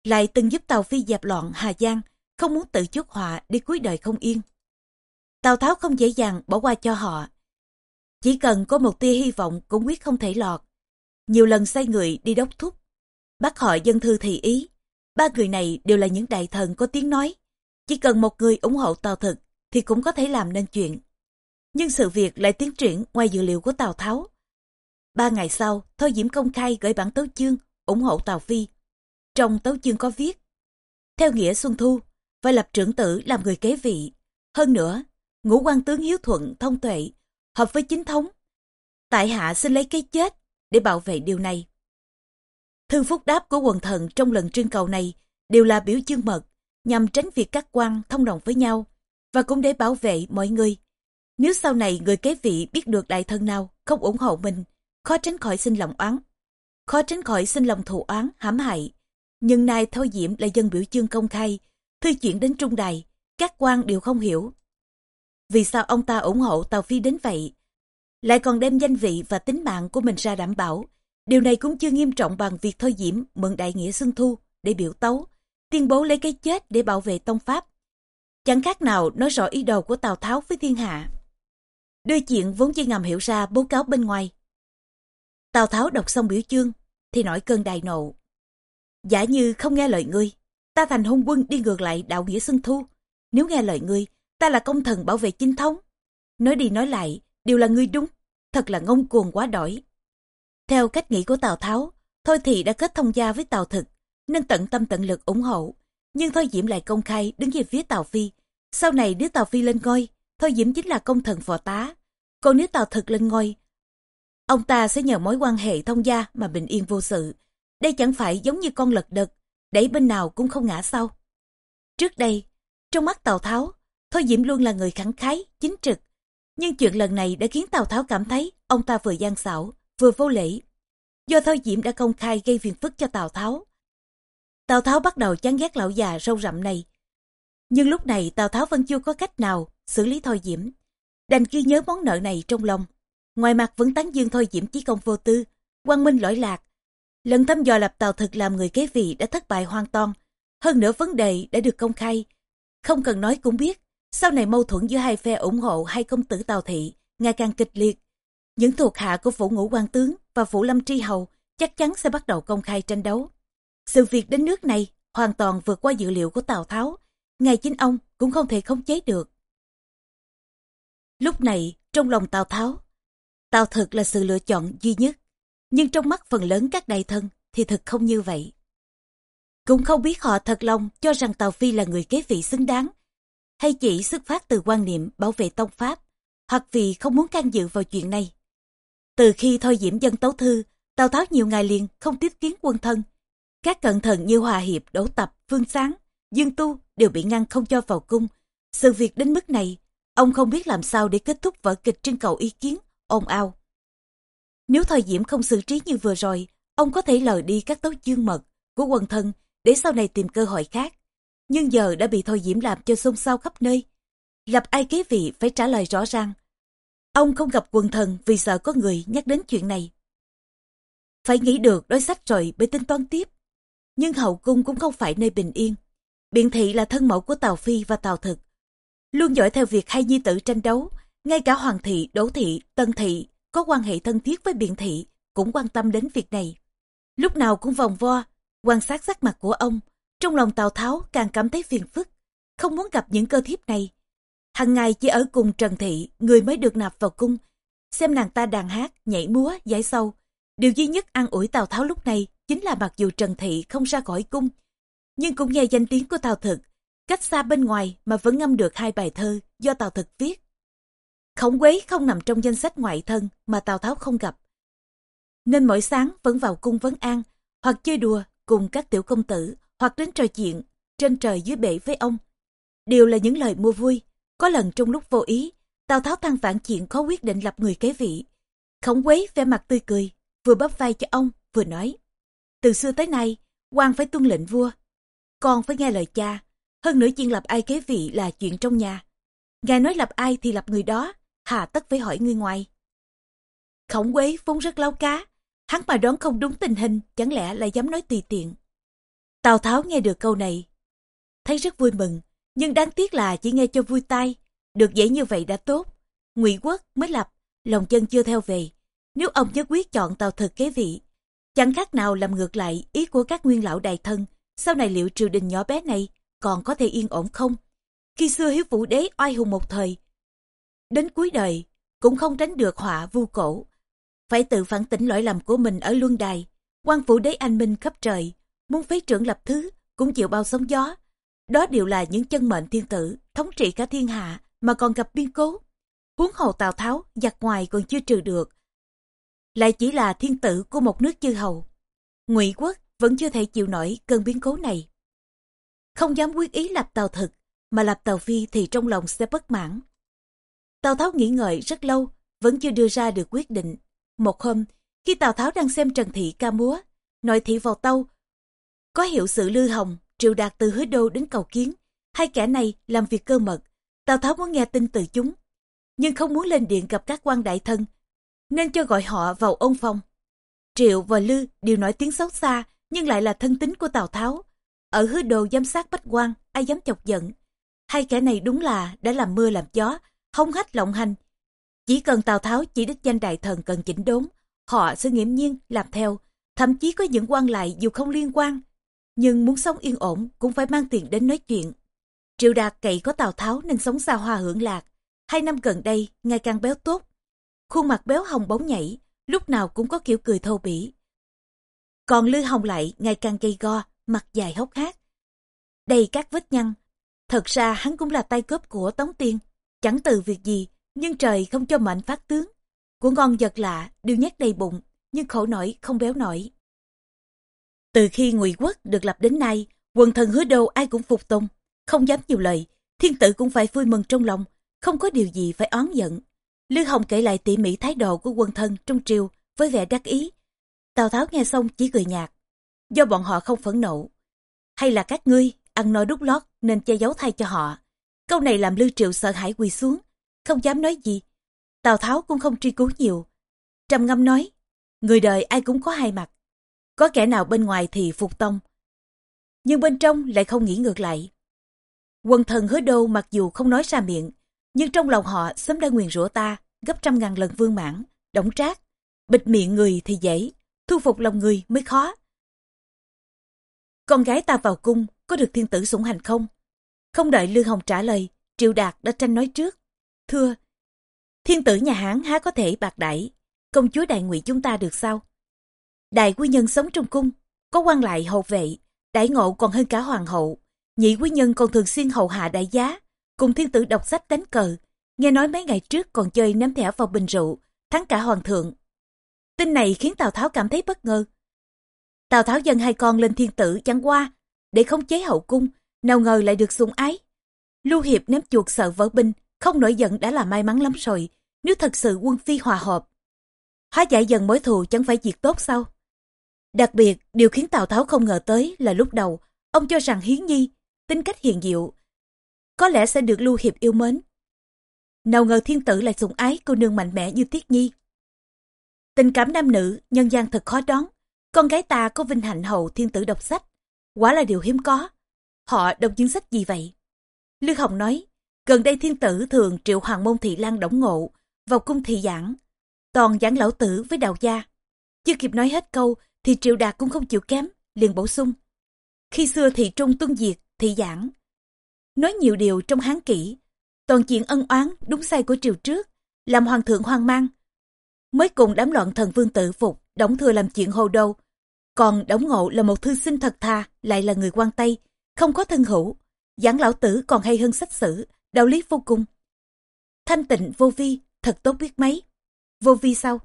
Lại từng giúp Tào Phi dẹp loạn Hà Giang, không muốn tự chuốc họa đi cuối đời không yên. Tào Tháo không dễ dàng bỏ qua cho họ. Chỉ cần có một tia hy vọng cũng quyết không thể lọt. Nhiều lần sai người đi đốc thúc. Bắt họ dân thư thị ý. Ba người này đều là những đại thần có tiếng nói. Chỉ cần một người ủng hộ Tào Thực thì cũng có thể làm nên chuyện. Nhưng sự việc lại tiến triển ngoài dự liệu của Tào Tháo. Ba ngày sau, Thôi Diễm công khai gửi bản tấu chương ủng hộ Tào Phi. Trong tấu chương có viết, theo nghĩa Xuân Thu, phải lập trưởng tử làm người kế vị. Hơn nữa, ngũ quan tướng hiếu thuận thông tuệ, hợp với chính thống. Tại hạ xin lấy cái chết để bảo vệ điều này. Thư phúc đáp của quần thần trong lần trưng cầu này đều là biểu chương mật, nhằm tránh việc các quan thông đồng với nhau, và cũng để bảo vệ mọi người. Nếu sau này người kế vị biết được đại thân nào không ủng hộ mình, khó tránh khỏi sinh lòng oán. Khó tránh khỏi sinh lòng thù oán, hãm hại. Nhưng nay Thôi Diễm là dân biểu chương công khai, thư chuyển đến trung đài, các quan đều không hiểu. Vì sao ông ta ủng hộ Tàu Phi đến vậy? Lại còn đem danh vị và tính mạng của mình ra đảm bảo. Điều này cũng chưa nghiêm trọng bằng việc Thôi Diễm mượn đại nghĩa Xuân Thu để biểu tấu, tuyên bố lấy cái chết để bảo vệ tông pháp. Chẳng khác nào nói rõ ý đồ của Tào Tháo với thiên hạ. Đưa chuyện vốn chỉ ngầm hiểu ra bố cáo bên ngoài. Tào Tháo đọc xong biểu chương, thì nổi cơn đại nộ. Giả như không nghe lời ngươi, ta thành hung quân đi ngược lại đạo nghĩa Xuân Thu. Nếu nghe lời ngươi, ta là công thần bảo vệ chính thống. Nói đi nói lại, đều là ngươi đúng, thật là ngông cuồng quá đỗi. Theo cách nghĩ của Tào Tháo, Thôi thì đã kết thông gia với Tào Thực, nên tận tâm tận lực ủng hộ. Nhưng Thôi Diễm lại công khai đứng về phía Tào Phi. Sau này nếu Tào Phi lên ngôi, Thôi Diễm chính là công thần phò tá. Còn nếu Tào Thực lên ngôi, ông ta sẽ nhờ mối quan hệ thông gia mà bình yên vô sự. Đây chẳng phải giống như con lật đật, đẩy bên nào cũng không ngã sau. Trước đây, trong mắt Tào Tháo, Thôi Diễm luôn là người khẳng khái, chính trực. Nhưng chuyện lần này đã khiến Tào Tháo cảm thấy ông ta vừa gian xảo, vừa vô lễ. Do Thôi Diễm đã công khai gây phiền phức cho Tào Tháo. Tào Tháo bắt đầu chán ghét lão già râu rậm này. Nhưng lúc này Tào Tháo vẫn chưa có cách nào xử lý Thôi Diễm. Đành ghi nhớ món nợ này trong lòng. Ngoài mặt vẫn tán dương Thôi Diễm chí công vô tư, quang minh lỗi lạc. Lần thăm dò lập Tào thực làm người kế vị đã thất bại hoàn toàn. Hơn nữa vấn đề đã được công khai. Không cần nói cũng biết, sau này mâu thuẫn giữa hai phe ủng hộ hai công tử Tào Thị ngày càng kịch liệt. Những thuộc hạ của phủ ngũ quan tướng và phủ lâm tri hầu chắc chắn sẽ bắt đầu công khai tranh đấu. Sự việc đến nước này hoàn toàn vượt qua dự liệu của Tào Tháo. ngay chính ông cũng không thể khống chế được. Lúc này, trong lòng Tào Tháo, Tào thực là sự lựa chọn duy nhất. Nhưng trong mắt phần lớn các đại thân thì thực không như vậy. Cũng không biết họ thật lòng cho rằng Tào Phi là người kế vị xứng đáng hay chỉ xuất phát từ quan niệm bảo vệ tông pháp, hoặc vì không muốn can dự vào chuyện này. Từ khi thôi diễm dân tấu thư, Tào Tháo nhiều ngày liền không tiếp kiến quân thân. Các cận thần như Hòa Hiệp, Đỗ Tập, Phương Sáng, Dương Tu đều bị ngăn không cho vào cung. Sự việc đến mức này, ông không biết làm sao để kết thúc vở kịch trưng cầu ý kiến, ồn ào. Nếu thời diễm không xử trí như vừa rồi, ông có thể lời đi các tấu chương mật của quần thân để sau này tìm cơ hội khác nhưng giờ đã bị Thôi Diễm làm cho xôn xao khắp nơi. Lập ai kế vị phải trả lời rõ ràng. Ông không gặp quần thần vì sợ có người nhắc đến chuyện này. Phải nghĩ được đối sách rồi mới tính toán tiếp. Nhưng hậu cung cũng không phải nơi bình yên. Biện thị là thân mẫu của Tào Phi và Tào Thực. luôn dõi theo việc hai nhi tử tranh đấu, ngay cả Hoàng thị, Đỗ thị, Tân thị có quan hệ thân thiết với Biện thị cũng quan tâm đến việc này. Lúc nào cũng vòng vo, quan sát sắc mặt của ông, trong lòng Tào Tháo càng cảm thấy phiền phức, không muốn gặp những cơ thiếp này. Hằng ngày chỉ ở cùng Trần Thị, người mới được nạp vào cung, xem nàng ta đàn hát, nhảy múa, giải sâu. Điều duy nhất an ủi Tào Tháo lúc này chính là mặc dù Trần Thị không ra khỏi cung, nhưng cũng nghe danh tiếng của Tào Thực, cách xa bên ngoài mà vẫn ngâm được hai bài thơ do Tào Thực viết. Khổng Quế không nằm trong danh sách ngoại thân mà Tào Tháo không gặp. Nên mỗi sáng vẫn vào cung vấn an, hoặc chơi đùa cùng các tiểu công tử, hoặc đến trò chuyện trên trời dưới bể với ông. Đều là những lời mua vui. Có lần trong lúc vô ý, Tào Tháo than vãn chuyện khó quyết định lập người kế vị. Khổng Quế vẻ mặt tươi cười, vừa bắp vai cho ông, vừa nói. Từ xưa tới nay, quan phải tuân lệnh vua. Con phải nghe lời cha. Hơn nữa chuyện lập ai kế vị là chuyện trong nhà. Ngài nói lập ai thì lập người đó, hà tất phải hỏi người ngoài. Khổng Quế vốn rất láo cá, hắn mà đoán không đúng tình hình, chẳng lẽ lại dám nói tùy tiện. Tào Tháo nghe được câu này, thấy rất vui mừng, nhưng đáng tiếc là chỉ nghe cho vui tai, được dễ như vậy đã tốt. Ngụy Quốc mới lập, lòng chân chưa theo về. Nếu ông nhất quyết chọn Tào Thực kế vị, chẳng khác nào làm ngược lại ý của các nguyên lão đại thân, sau này liệu triều đình nhỏ bé này còn có thể yên ổn không? Khi xưa hiếu vũ đế oai hùng một thời, đến cuối đời cũng không tránh được họa vu cổ. Phải tự phản tỉnh lỗi lầm của mình ở luân đài, quan phủ đế anh minh khắp trời, muốn phế trưởng lập thứ cũng chịu bao sóng gió. Đó đều là những chân mệnh thiên tử, thống trị cả thiên hạ mà còn gặp biên cố. Huống hồ Tào Tháo giặc ngoài còn chưa trừ được. Lại chỉ là thiên tử của một nước chư hầu. ngụy quốc vẫn chưa thể chịu nổi cơn biến cố này. Không dám quyết ý lập tàu thực, mà lập tàu Phi thì trong lòng sẽ bất mãn. Tào Tháo nghĩ ngợi rất lâu, vẫn chưa đưa ra được quyết định. Một hôm, khi Tào Tháo đang xem Trần Thị ca múa, nội thị vào tâu, có hiệu sự Lư Hồng, triệu đạt từ hứa đô đến cầu kiến. Hai kẻ này làm việc cơ mật, Tào Tháo muốn nghe tin từ chúng, nhưng không muốn lên điện gặp các quan đại thân, nên cho gọi họ vào ôn phòng. Triệu và Lư đều nổi tiếng xấu xa, nhưng lại là thân tín của Tào Tháo. Ở hứa đồ giám sát bách quan, ai dám chọc giận. Hai kẻ này đúng là đã làm mưa làm gió, hông hách lộng hành. Chỉ cần Tào Tháo chỉ đích danh đại thần cần chỉnh đốn, họ sẽ nghiễm nhiên làm theo. Thậm chí có những quan lại dù không liên quan, nhưng muốn sống yên ổn cũng phải mang tiền đến nói chuyện. Triệu Đạt cậy có Tào Tháo nên sống xa hoa hưởng lạc. Hai năm gần đây, ngày càng béo tốt. Khuôn mặt béo hồng bóng nhảy, lúc nào cũng có kiểu cười thô bỉ. Còn Lư Hồng lại ngày càng gây go, mặt dài hốc hác. Đầy các vết nhăn. Thật ra hắn cũng là tay cướp của Tống Tiên. Chẳng từ việc gì, nhưng trời không cho mệnh phát tướng. Của ngon giật lạ, đều nhét đầy bụng, nhưng khổ nổi không béo nổi. Từ khi ngụy quốc được lập đến nay, quần thần hứa đô ai cũng phục tùng, không dám nhiều lời, thiên tử cũng phải vui mừng trong lòng, không có điều gì phải oán giận. Lư Hồng kể lại tỉ mỉ thái độ của quân thân trong triều với vẻ đắc ý. Tào Tháo nghe xong chỉ cười nhạt, do bọn họ không phẫn nộ. Hay là các ngươi ăn nói đúc lót nên che giấu thay cho họ. Câu này làm Lư Triệu sợ hãi quỳ xuống, không dám nói gì. Tào Tháo cũng không truy cứu nhiều. Trầm ngâm nói, người đời ai cũng có hai mặt. Có kẻ nào bên ngoài thì phục tông, nhưng bên trong lại không nghĩ ngược lại. Quần thần hứa đô mặc dù không nói ra miệng, nhưng trong lòng họ sớm đã nguyền rủa ta gấp trăm ngàn lần vương mãn, đóng trác. Bịt miệng người thì dễ, thu phục lòng người mới khó. Con gái ta vào cung, có được thiên tử sủng hành không? Không đợi Lương Hồng trả lời, Triệu Đạt đã tranh nói trước. Thưa, thiên tử nhà Hán há có thể bạc đãi công chúa đại ngụy chúng ta được sao? Đại quý nhân sống trong cung, có quan lại hậu vệ, đại ngộ còn hơn cả hoàng hậu. Nhị quý nhân còn thường xuyên hậu hạ đại giá, cùng thiên tử đọc sách đánh cờ. Nghe nói mấy ngày trước còn chơi ném thẻ vào bình rượu, thắng cả hoàng thượng. Tin này khiến Tào Tháo cảm thấy bất ngờ. Tào Tháo dâng hai con lên thiên tử chẳng qua, để không chế hậu cung, nào ngờ lại được sủng ái. Lưu Hiệp ném chuột sợ vỡ binh, không nổi giận đã là may mắn lắm rồi, nếu thật sự quân phi hòa hợp. Hóa giải dần mối thù chẳng phải việc tốt sao? Đặc biệt, điều khiến Tào Tháo không ngờ tới là lúc đầu, ông cho rằng Hiến Nhi, tính cách hiền diệu, có lẽ sẽ được Lưu Hiệp yêu mến. Nào ngờ thiên tử lại sủng ái cô nương mạnh mẽ như Tiết Nhi. Tình cảm nam nữ, nhân gian thật khó đoán. Con gái ta có vinh hạnh hậu thiên tử đọc sách. Quả là điều hiếm có. Họ đọc những sách gì vậy? Lưu Hồng nói, Gần đây thiên tử thường triệu hoàng môn thị lan đổng ngộ vào cung thị giảng. Toàn giảng lão tử với đạo gia. Chưa kịp nói hết câu thì triệu đạt cũng không chịu kém, liền bổ sung. Khi xưa thị trung tuân diệt, thị giảng. Nói nhiều điều trong hán kỹ, toàn chuyện ân oán đúng sai của triều trước, làm hoàng thượng hoang mang. Mới cùng đám loạn thần vương tự phục, đóng thừa làm chuyện hồ đâu. Còn đóng ngộ là một thư sinh thật thà, lại là người quan Tây, không có thân hữu. Giảng lão tử còn hay hơn sách sử, đạo lý vô cùng. Thanh tịnh vô vi, thật tốt biết mấy. Vô vi sao?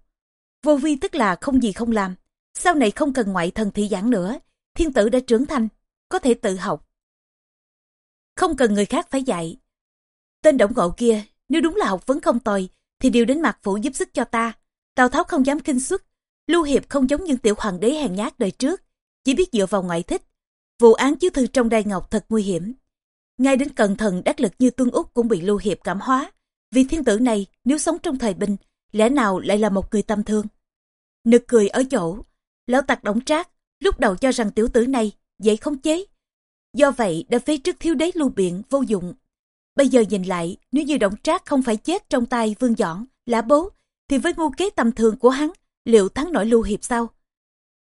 Vô vi tức là không gì không làm. Sau này không cần ngoại thần thị giảng nữa, thiên tử đã trưởng thành, có thể tự học. Không cần người khác phải dạy. Tên động ngộ kia, nếu đúng là học vấn không tồi, thì điều đến mặt phủ giúp sức cho ta. Tào Tháo không dám kinh xuất, Lưu Hiệp không giống những tiểu hoàng đế hèn nhát đời trước, chỉ biết dựa vào ngoại thích. Vụ án chiếu thư trong đai ngọc thật nguy hiểm. Ngay đến cẩn thận đắc lực như Tuân Úc cũng bị Lưu Hiệp cảm hóa. Vì thiên tử này, nếu sống trong thời bình, lẽ nào lại là một người tâm thương? Nực cười ở chỗ, lão tặc đóng trác, lúc đầu cho rằng tiểu tử này dễ không chế. Do vậy đã phế trước thiếu đế lưu biện vô dụng. Bây giờ nhìn lại, nếu như động trác không phải chết trong tay vương dõn, lã bố, thì với ngu kế tầm thường của hắn, liệu thắng nổi lưu hiệp sao?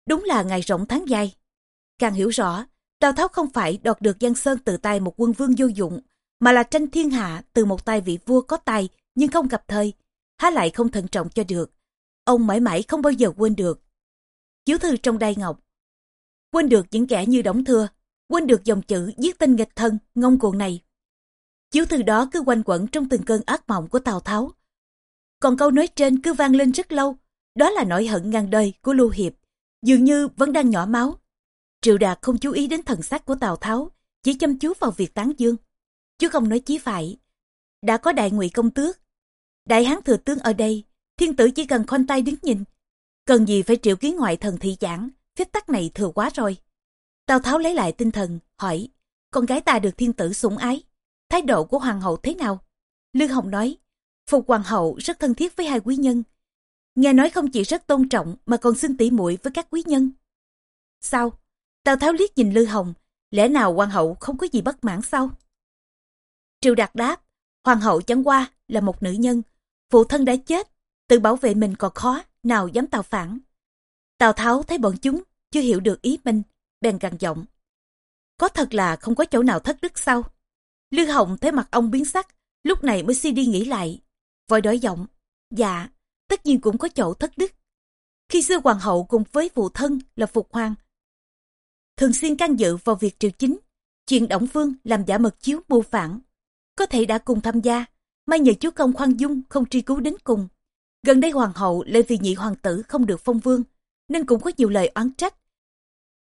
Đúng là ngày rộng tháng dài. Càng hiểu rõ, Tào Tháo không phải đoạt được Giang Sơn từ tay một quân vương vô dụng, mà là tranh thiên hạ từ một tay vị vua có tài nhưng không gặp thời, há lại không thận trọng cho được. Ông mãi mãi không bao giờ quên được. Chiếu thư trong đai ngọc. Quên được những kẻ như đóng thưa, quên được dòng chữ giết tên nghịch thân, ngông cuồng này. Chiếu thư đó cứ quanh quẩn trong từng cơn ác mộng của Tào Tháo. Còn câu nói trên cứ vang lên rất lâu, đó là nỗi hận ngàn đời của Lưu Hiệp, dường như vẫn đang nhỏ máu. Triệu Đạt không chú ý đến thần sắc của Tào Tháo, chỉ chăm chú vào việc tán dương, chứ không nói chí phải. Đã có đại ngụy công tước, đại hán thừa tướng ở đây, thiên tử chỉ cần khoanh tay đứng nhìn, cần gì phải triệu kiến ngoại thần thị giảng, phép tắc này thừa quá rồi. Tào Tháo lấy lại tinh thần, hỏi, con gái ta được thiên tử sủng ái, thái độ của hoàng hậu thế nào? Lương Hồng nói, Phục hoàng hậu rất thân thiết với hai quý nhân. Nghe nói không chỉ rất tôn trọng mà còn xưng tỉ muội với các quý nhân. Sao? Tào Tháo liếc nhìn Lư Hồng, lẽ nào hoàng hậu không có gì bất mãn sao? Triều Đạt đáp, hoàng hậu chẳng qua là một nữ nhân, phụ thân đã chết, tự bảo vệ mình còn khó, nào dám tào phản. Tào Tháo thấy bọn chúng chưa hiểu được ý mình, bèn gằn giọng. Có thật là không có chỗ nào thất đức sao? Lư Hồng thấy mặt ông biến sắc, lúc này mới suy đi nghĩ lại. Vội đổi giọng, dạ, tất nhiên cũng có chỗ thất đức. Khi xưa hoàng hậu cùng với phụ thân là Phục Hoàng, thường xuyên can dự vào việc triều chính, chuyện Động Phương làm giả mật chiếu mưu phản. Có thể đã cùng tham gia, may nhờ chúa công khoan dung không truy cứu đến cùng. Gần đây hoàng hậu lại vì nhị hoàng tử không được phong vương, nên cũng có nhiều lời oán trách.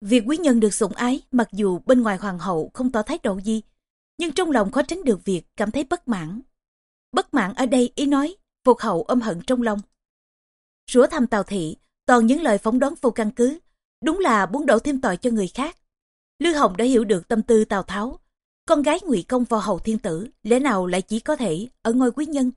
Việc quý nhân được sủng ái, mặc dù bên ngoài hoàng hậu không tỏ thái độ gì, nhưng trong lòng khó tránh được việc cảm thấy bất mãn. Bất mãn ở đây ý nói, phục hậu âm hận trong lòng. Rủa thăm tào thị, toàn những lời phóng đoán vô căn cứ, đúng là muốn đổ thêm tội cho người khác. Lư Hồng đã hiểu được tâm tư Tào Tháo. Con gái ngụy công vào hầu thiên tử, lẽ nào lại chỉ có thể ở ngôi quý nhân.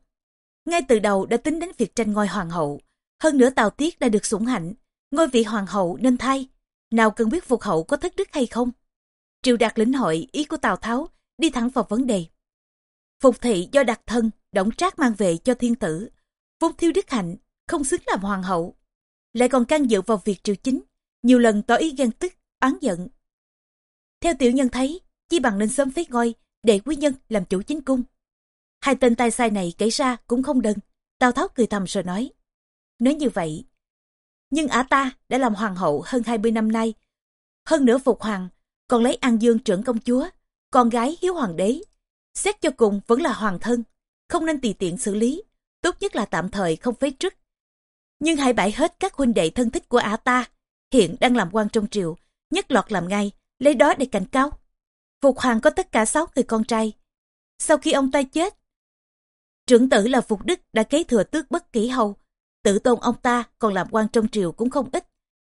Ngay từ đầu đã tính đến việc tranh ngôi hoàng hậu. Hơn nữa Tào Tiết đã được sủng hạnh, ngôi vị hoàng hậu nên thay. Nào cần biết phục hậu có thất đức hay không? Triệu Đạt lĩnh hội ý của Tào Tháo, đi thẳng vào vấn đề. Phục thị do đặc thân, đổng trác mang về cho thiên tử. Vốn thiếu đức hạnh, không xứng làm hoàng hậu. Lại còn can dự vào việc triều chính, nhiều lần tỏ ý ghen tức, oán giận. Theo tiểu nhân thấy, chi bằng nên sớm phế ngôi, để quý nhân làm chủ chính cung. Hai tên tai sai này kể ra cũng không đơn. Tào Tháo cười thầm rồi nói. Nói như vậy, nhưng ả ta đã làm hoàng hậu hơn 20 năm nay. Hơn nữa phục hoàng, còn lấy An Dương trưởng công chúa, con gái hiếu hoàng đế. Xét cho cùng vẫn là hoàng thân, không nên tùy tiện xử lý, tốt nhất là tạm thời không phế chức. Nhưng hãy bãi hết các huynh đệ thân thích của ả ta, hiện đang làm quan trong triều, nhất lọt làm ngay, lấy đó để cảnh cáo. Phục hoàng có tất cả sáu người con trai. Sau khi ông ta chết, trưởng tử là Phục Đức đã kế thừa tước bất kỷ hầu. Tự tôn ông ta còn làm quan trong triều cũng không ít.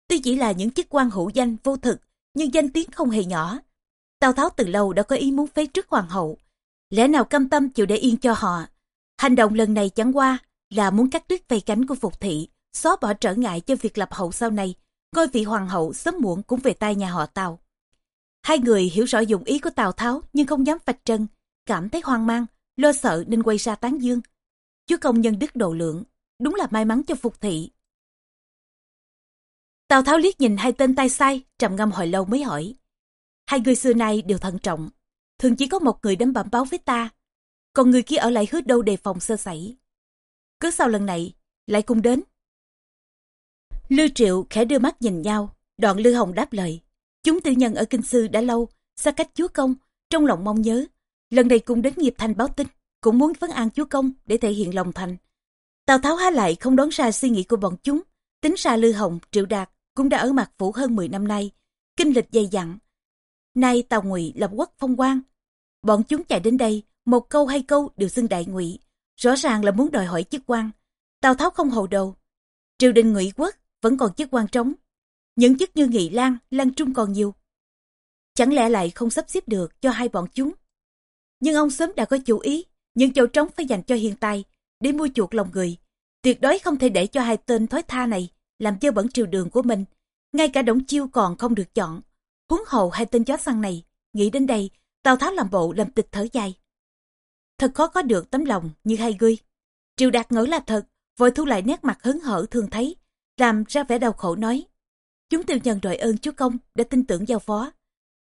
Tuy chỉ là những chức quan hữu danh vô thực, nhưng danh tiếng không hề nhỏ. Tào Tháo từ lâu đã có ý muốn phế trước hoàng hậu. Lẽ nào cam tâm chịu để yên cho họ? Hành động lần này chẳng qua là muốn cắt đứt vây cánh của Phục Thị, xóa bỏ trở ngại cho việc lập hậu sau này ngôi vị hoàng hậu sớm muộn cũng về tay nhà họ Tào. Hai người hiểu rõ dụng ý của Tào Tháo nhưng không dám vạch trần, cảm thấy hoang mang, lo sợ nên quay ra tán dương. Chúa công nhân đức độ lượng, đúng là may mắn cho phục thị. Tào Tháo liếc nhìn hai tên tay sai, trầm ngâm hồi lâu mới hỏi. Hai người xưa nay đều thận trọng, thường chỉ có một người đến bẩm báo với ta, còn người kia ở lại hứa đâu đề phòng sơ sẩy. Cứ sau lần này, lại cùng đến. Lưu Triệu khẽ đưa mắt nhìn nhau, đoạn Lưu Hồng đáp lời. Chúng tư nhân ở Kinh Sư đã lâu, xa cách chúa công, trong lòng mong nhớ. Lần này cùng đến nghiệp thành báo tin, cũng muốn vấn an chúa công để thể hiện lòng thành. Tào Tháo há lại không đoán ra suy nghĩ của bọn chúng, tính ra Lư Hồng, Triệu Đạt cũng đã ở mặt phủ hơn 10 năm nay, kinh lịch dày dặn. Nay Tào Ngụy lập quốc phong quan, bọn chúng chạy đến đây, một câu hai câu đều xưng đại ngụy, rõ ràng là muốn đòi hỏi chức quan. Tào Tháo không hầu đầu. Triều đình ngụy quốc vẫn còn chức quan trống. Những chức như Nghị Lan, Lan Trung còn nhiều. Chẳng lẽ lại không sắp xếp được cho hai bọn chúng? Nhưng ông sớm đã có chủ ý, những chỗ trống phải dành cho hiện tại, để mua chuộc lòng người. Tuyệt đối không thể để cho hai tên thói tha này làm dơ bẩn triều đường của mình. Ngay cả đống Chiêu còn không được chọn. Huống hầu hai tên chó săn này, nghĩ đến đây, Tào Tháo làm bộ làm tịch thở dài. Thật khó có được tấm lòng như hai ngươi. Triều Đạt ngỡ là thật, vội thu lại nét mặt hớn hở thường thấy, làm ra vẻ đau khổ nói. Chúng tiểu nhân đội ơn chúa công đã tin tưởng giao phó.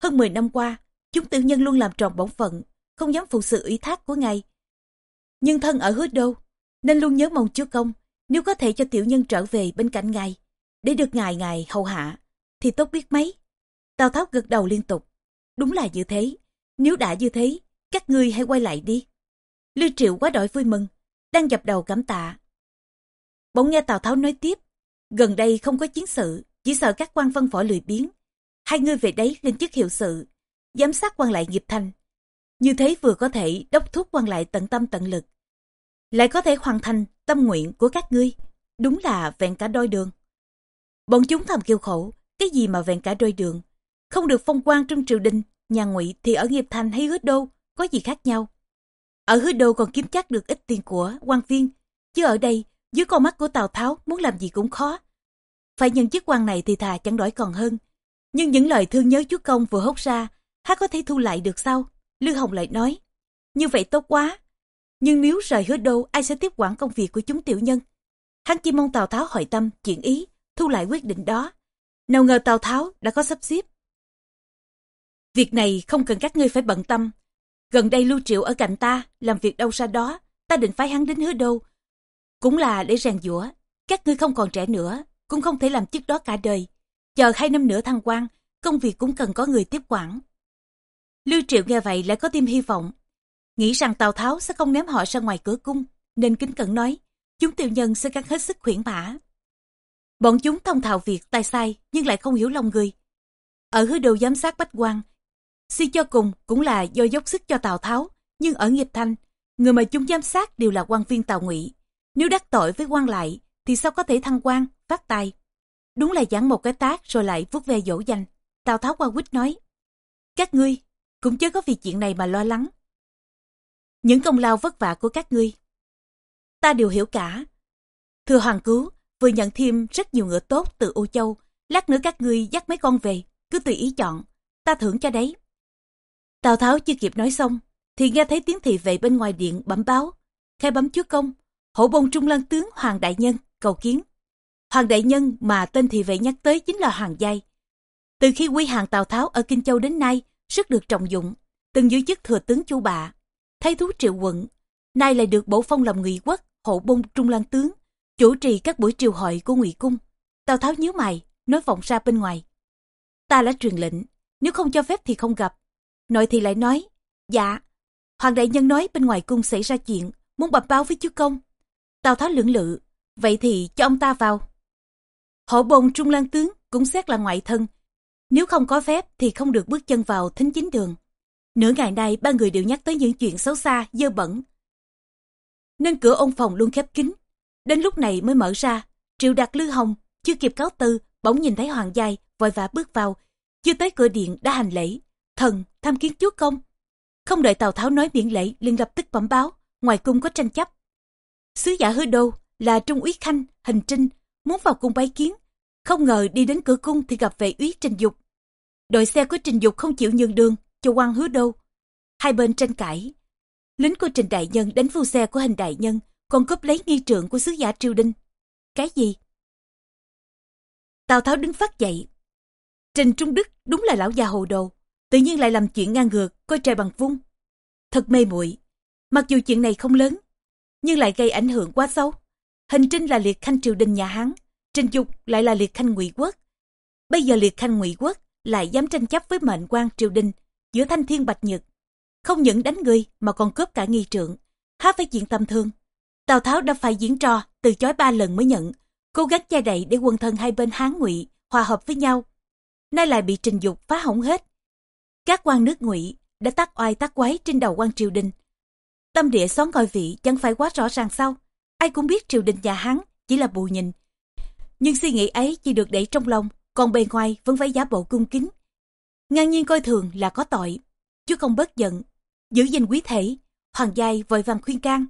Hơn 10 năm qua, chúng tiểu nhân luôn làm tròn bổn phận, không dám phụ sự ủy thác của ngài. Nhưng thân ở hứa đâu nên luôn nhớ mong chúa công, nếu có thể cho tiểu nhân trở về bên cạnh ngài, để được ngài ngài hầu hạ, thì tốt biết mấy. Tào Tháo gật đầu liên tục. Đúng là như thế, nếu đã như thế, các ngươi hãy quay lại đi. Lưu Triệu quá đổi vui mừng, đang dập đầu cảm tạ. Bỗng nghe Tào Tháo nói tiếp, gần đây không có chiến sự, chỉ sợ các quan văn võ lười biếng Hai ngươi về đấy lên chức hiệu sự, giám sát quan lại nghiệp thành. Như thế vừa có thể đốc thúc quan lại tận tâm tận lực, lại có thể hoàn thành tâm nguyện của các ngươi. Đúng là vẹn cả đôi đường. Bọn chúng thầm kêu khổ, cái gì mà vẹn cả đôi đường. Không được phong quan trong triều đình, nhà ngụy thì ở nghiệp thành hay hứa đô, có gì khác nhau. Ở hứa đô còn kiếm chắc được ít tiền của quan viên, chứ ở đây, dưới con mắt của Tào Tháo muốn làm gì cũng khó. Phải nhận chức quan này thì thà chẳng đổi còn hơn. Nhưng những lời thương nhớ chúa công vừa hốt ra, há có thể thu lại được sao? Lưu Hồng lại nói, như vậy tốt quá. Nhưng nếu rời hứa đô, ai sẽ tiếp quản công việc của chúng tiểu nhân? Hắn chỉ mong Tào Tháo hỏi tâm, chuyển ý, thu lại quyết định đó. Nào ngờ Tào Tháo đã có sắp xếp. Việc này không cần các ngươi phải bận tâm, Gần đây Lưu Triệu ở cạnh ta, làm việc đâu ra đó, ta định phái hắn đến hứa Đô, Cũng là để rèn giũa, các ngươi không còn trẻ nữa, cũng không thể làm chức đó cả đời. Chờ hai năm nữa thăng quan, công việc cũng cần có người tiếp quản. Lưu Triệu nghe vậy lại có thêm hy vọng. Nghĩ rằng Tào Tháo sẽ không ném họ ra ngoài cửa cung, nên kính cẩn nói, chúng tiểu nhân sẽ gắng hết sức khuyển mã. Bọn chúng thông thạo việc tài sai, nhưng lại không hiểu lòng người. Ở hứa đồ giám sát bách quan, Suy cho cùng cũng là do dốc sức cho Tào Tháo, nhưng ở nghiệp thanh, người mà chúng giám sát đều là quan viên Tào Ngụy. Nếu đắc tội với quan lại, thì sao có thể thăng quan, phát tài? Đúng là giảng một cái tác rồi lại vuốt ve dỗ dành. Tào Tháo qua quýt nói, các ngươi cũng chớ có vì chuyện này mà lo lắng. Những công lao vất vả của các ngươi, ta đều hiểu cả. Thưa Hoàng Cứu, vừa nhận thêm rất nhiều ngựa tốt từ Âu Châu, lát nữa các ngươi dắt mấy con về, cứ tùy ý chọn, ta thưởng cho đấy. Tào Tháo chưa kịp nói xong, thì nghe thấy tiếng thị vệ bên ngoài điện bấm báo. Khai bấm chúa công, hổ bông trung lân tướng Hoàng Đại Nhân, cầu kiến. Hoàng Đại Nhân mà tên thị vệ nhắc tới chính là Hoàng Giai. Từ khi quy hàng Tào Tháo ở Kinh Châu đến nay, rất được trọng dụng, từng giữ chức thừa tướng chu bạ, thay thú triệu quận, nay lại được bổ phong làm ngụy quốc, hộ bông trung lân tướng, chủ trì các buổi triều hội của ngụy cung. Tào Tháo nhíu mày, nói vọng ra bên ngoài. Ta đã truyền lệnh, nếu không cho phép thì không gặp, Nội thì lại nói, dạ, Hoàng đại nhân nói bên ngoài cung xảy ra chuyện, muốn bập báo với chúa công. Tào Tháo lưỡng lự, vậy thì cho ông ta vào. Hộ bồn trung lan tướng cũng xét là ngoại thân. Nếu không có phép thì không được bước chân vào thính chính đường. Nửa ngày nay ba người đều nhắc tới những chuyện xấu xa, dơ bẩn. Nên cửa ôn phòng luôn khép kín. Đến lúc này mới mở ra, triệu đạt lư hồng, chưa kịp cáo tư, bỗng nhìn thấy hoàng giai, vội vã bước vào. Chưa tới cửa điện đã hành lễ, thần tham kiến chúa công không đợi tào tháo nói miễn lễ liền lập tức bẩm báo ngoài cung có tranh chấp sứ giả hứa đô là trung úy khanh hình trinh muốn vào cung bái kiến không ngờ đi đến cửa cung thì gặp vệ úy trình dục đội xe của trình dục không chịu nhường đường cho quan hứa đâu hai bên tranh cãi lính của Trình Đại Nhân đánh phu xe của hình Đại Nhân, còn cướp lấy nghi trượng của sứ giả triều đình. Cái gì? Tào Tháo đứng phát dậy. Trình Trung Đức đúng là lão già hồ đồ, tự nhiên lại làm chuyện ngang ngược, coi trời bằng vung. Thật mê muội. Mặc dù chuyện này không lớn, nhưng lại gây ảnh hưởng quá xấu. Hình Trinh là liệt khanh triều đình nhà Hán, Trình Dục lại là liệt khanh ngụy quốc. Bây giờ liệt khanh ngụy quốc lại dám tranh chấp với mệnh quan triều đình giữa thanh thiên bạch nhật. Không những đánh người mà còn cướp cả nghi trượng. Há phải chuyện tâm thương. Tào Tháo đã phải diễn trò, từ chối ba lần mới nhận. Cố gắng che đậy để quân thân hai bên Hán ngụy hòa hợp với nhau. Nay lại bị trình dục phá hỏng hết. Các quan nước ngụy đã tắt oai tắt quái trên đầu quan triều đình. Tâm địa xoắn ngôi vị chẳng phải quá rõ ràng sao. Ai cũng biết triều đình nhà Hán chỉ là bù nhìn. Nhưng suy nghĩ ấy chỉ được để trong lòng, còn bề ngoài vẫn phải giả bộ cung kính. Ngang nhiên coi thường là có tội. Chứ không bớt giận, giữ gìn quý thể. Hoàng giai vội vàng khuyên can.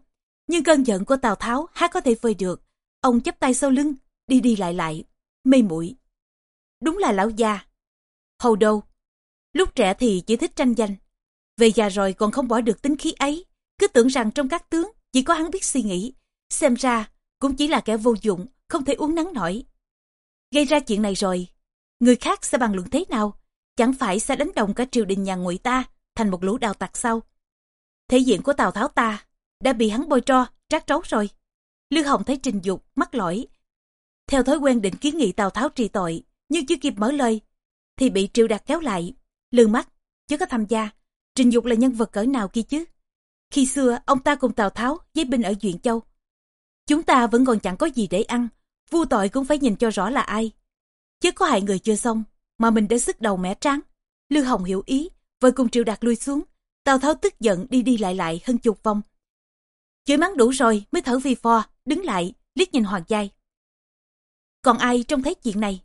Nhưng cơn giận của Tào Tháo há có thể vơi được. Ông chấp tay sau lưng, đi đi lại lại, mê muội Đúng là lão già. Hầu đâu, lúc trẻ thì chỉ thích tranh giành. Về già rồi còn không bỏ được tính khí ấy. Cứ tưởng rằng trong các tướng chỉ có hắn biết suy nghĩ. Xem ra cũng chỉ là kẻ vô dụng, không thể uống nắng nổi. Gây ra chuyện này rồi, người khác sẽ bàn luận thế nào? Chẳng phải sẽ đánh đồng cả triều đình nhà ngụy ta thành một lũ đào tặc sau. Thể diện của Tào Tháo ta đã bị hắn bôi tro, trát trấu rồi. Lưu Hồng thấy trình dục, mắc lỗi. Theo thói quen định kiến nghị Tào Tháo trị tội, nhưng chưa kịp mở lời, thì bị triệu đạt kéo lại. Lương mắt, chứ có tham gia. Trình dục là nhân vật cỡ nào kia chứ? Khi xưa, ông ta cùng Tào Tháo giấy binh ở Duyện Châu. Chúng ta vẫn còn chẳng có gì để ăn, vu tội cũng phải nhìn cho rõ là ai. Chứ có hại người chưa xong, mà mình đã sức đầu mẻ tráng. Lưu Hồng hiểu ý, vội cùng triệu đạt lui xuống. Tào Tháo tức giận đi đi lại lại hơn chục vòng. Chửi mắng đủ rồi mới thở vi phò, đứng lại, liếc nhìn Hoàng Giai. Còn ai trông thấy chuyện này?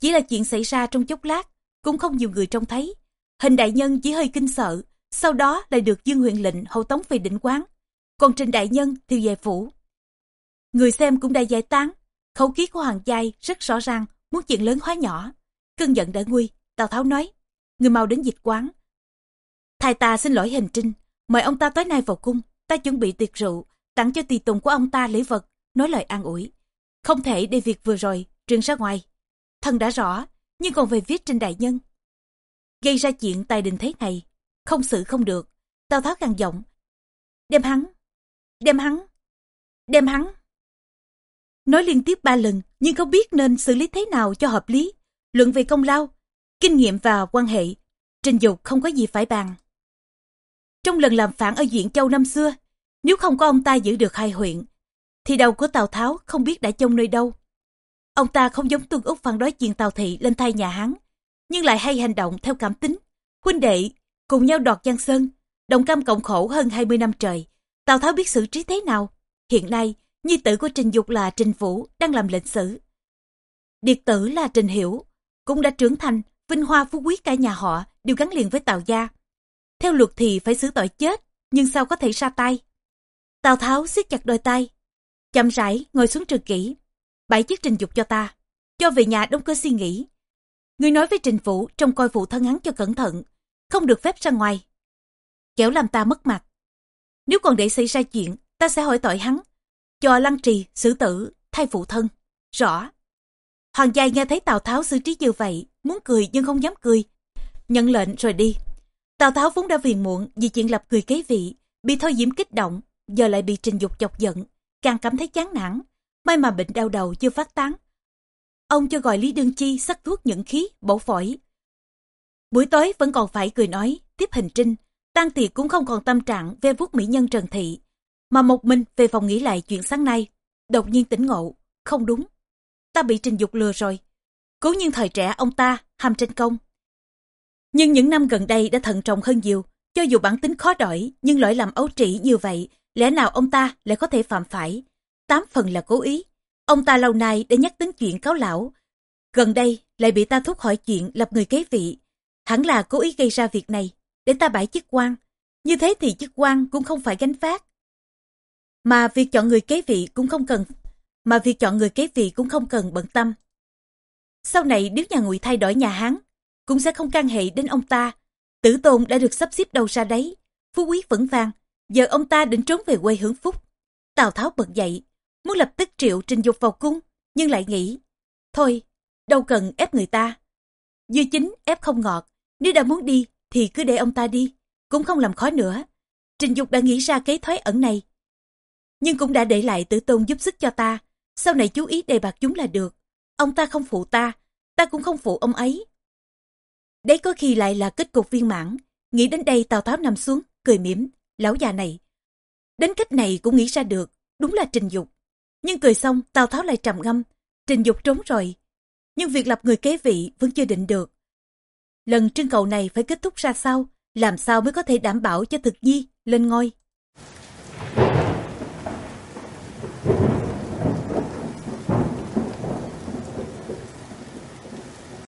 Chỉ là chuyện xảy ra trong chốc lát, cũng không nhiều người trông thấy. Hình đại nhân chỉ hơi kinh sợ, sau đó lại được Dương huyện lệnh hậu tống về định quán. Còn Trình đại nhân thì về phủ. Người xem cũng đã giải tán, khẩu khí của Hoàng Giai rất rõ ràng, muốn chuyện lớn hóa nhỏ. Cơn giận đã nguôi, Tào Tháo nói, người mau đến dịch quán. Thầy ta xin lỗi hình trinh, mời ông ta tối nay vào cung, ta chuẩn bị tiệc rượu, tặng cho tùy tùng của ông ta lễ vật, nói lời an ủi. Không thể để việc vừa rồi truyền ra ngoài. Thần đã rõ, nhưng còn về viết trên đại nhân. Gây ra chuyện tài đình thế này, không xử không được. Tào Tháo gằn giọng. Đem hắn, đem hắn, đem hắn. Nói liên tiếp ba lần, nhưng không biết nên xử lý thế nào cho hợp lý. Luận về công lao, kinh nghiệm và quan hệ, trình dục không có gì phải bàn. Trong lần làm phản ở Diện Châu năm xưa, nếu không có ông ta giữ được hai huyện, thì đầu của Tào Tháo không biết đã chôn nơi đâu. Ông ta không giống Tuân Úc phản đối chuyện Tào Thị lên thay nhà Hán, nhưng lại hay hành động theo cảm tính. Huynh đệ cùng nhau đoạt Giang Sơn, đồng cam cộng khổ hơn 20 năm trời. Tào Tháo biết xử trí thế nào? Hiện nay, nhi tử của Trình Dục là Trình Vũ đang làm lệnh sử. Điệt tử là Trình Hiểu, cũng đã trưởng thành, vinh hoa phú quý cả nhà họ đều gắn liền với Tào gia. Theo luật thì phải xử tội chết, nhưng sao có thể ra tay? Tào Tháo siết chặt đôi tay, chậm rãi ngồi xuống trường kỹ, bảy chiếc trình dục cho ta, cho về nhà đông cơ suy nghĩ. Người nói với trình vũ trông coi phụ thân hắn cho cẩn thận, không được phép ra ngoài. Kéo làm ta mất mặt. Nếu còn để xảy ra chuyện, ta sẽ hỏi tội hắn, cho lăng trì, xử tử, thay phụ thân. Rõ. Hoàng giai nghe thấy Tào Tháo xử trí như vậy, muốn cười nhưng không dám cười. Nhận lệnh rồi đi. Tào Tháo vốn đã phiền muộn vì chuyện lập cười kế vị, bị thôi diễm kích động, giờ lại bị trình dục chọc giận, càng cảm thấy chán nản. May mà bệnh đau đầu chưa phát tán. Ông cho gọi Lý Đương Chi sắc thuốc những khí, bổ phổi. Buổi tối vẫn còn phải cười nói, tiếp hình trinh, tan tiệc cũng không còn tâm trạng ve vuốt mỹ nhân Trần Thị, mà một mình về phòng nghĩ lại chuyện sáng nay. Đột nhiên tỉnh ngộ, không đúng. Ta bị trình dục lừa rồi. Cố nhiên thời trẻ ông ta, ham tranh công, nhưng những năm gần đây đã thận trọng hơn nhiều, cho dù bản tính khó đổi, nhưng lỗi làm ấu trĩ như vậy, lẽ nào ông ta lại có thể phạm phải? Tám phần là cố ý. Ông ta lâu nay đã nhắc đến chuyện cáo lão. Gần đây lại bị ta thúc hỏi chuyện lập người kế vị. Hẳn là cố ý gây ra việc này, để ta bãi chức quan. Như thế thì chức quan cũng không phải gánh phát. Mà việc chọn người kế vị cũng không cần mà việc chọn người kế vị cũng không cần bận tâm. Sau này nếu nhà Ngụy thay đổi nhà Hán, cũng sẽ không can hệ đến ông ta. Tử tôn đã được sắp xếp đầu ra đấy, phú quý vững vàng, Giờ ông ta định trốn về quê hưởng phúc. Tào Tháo bật dậy, muốn lập tức triệu trình dục vào cung, nhưng lại nghĩ, thôi, đâu cần ép người ta. Dư chính ép không ngọt, nếu đã muốn đi thì cứ để ông ta đi, cũng không làm khó nữa. Trình Dục đã nghĩ ra kế thoái ẩn này. Nhưng cũng đã để lại tử tôn giúp sức cho ta, sau này chú ý đề bạc chúng là được. Ông ta không phụ ta, ta cũng không phụ ông ấy. Đấy có khi lại là kết cục viên mãn. Nghĩ đến đây Tào Tháo nằm xuống, cười mỉm, lão già này. Đến cách này cũng nghĩ ra được, đúng là trình dục. Nhưng cười xong Tào Tháo lại trầm ngâm, trình dục trốn rồi. Nhưng việc lập người kế vị vẫn chưa định được. Lần trưng cầu này phải kết thúc ra sao, làm sao mới có thể đảm bảo cho thực nhi lên ngôi.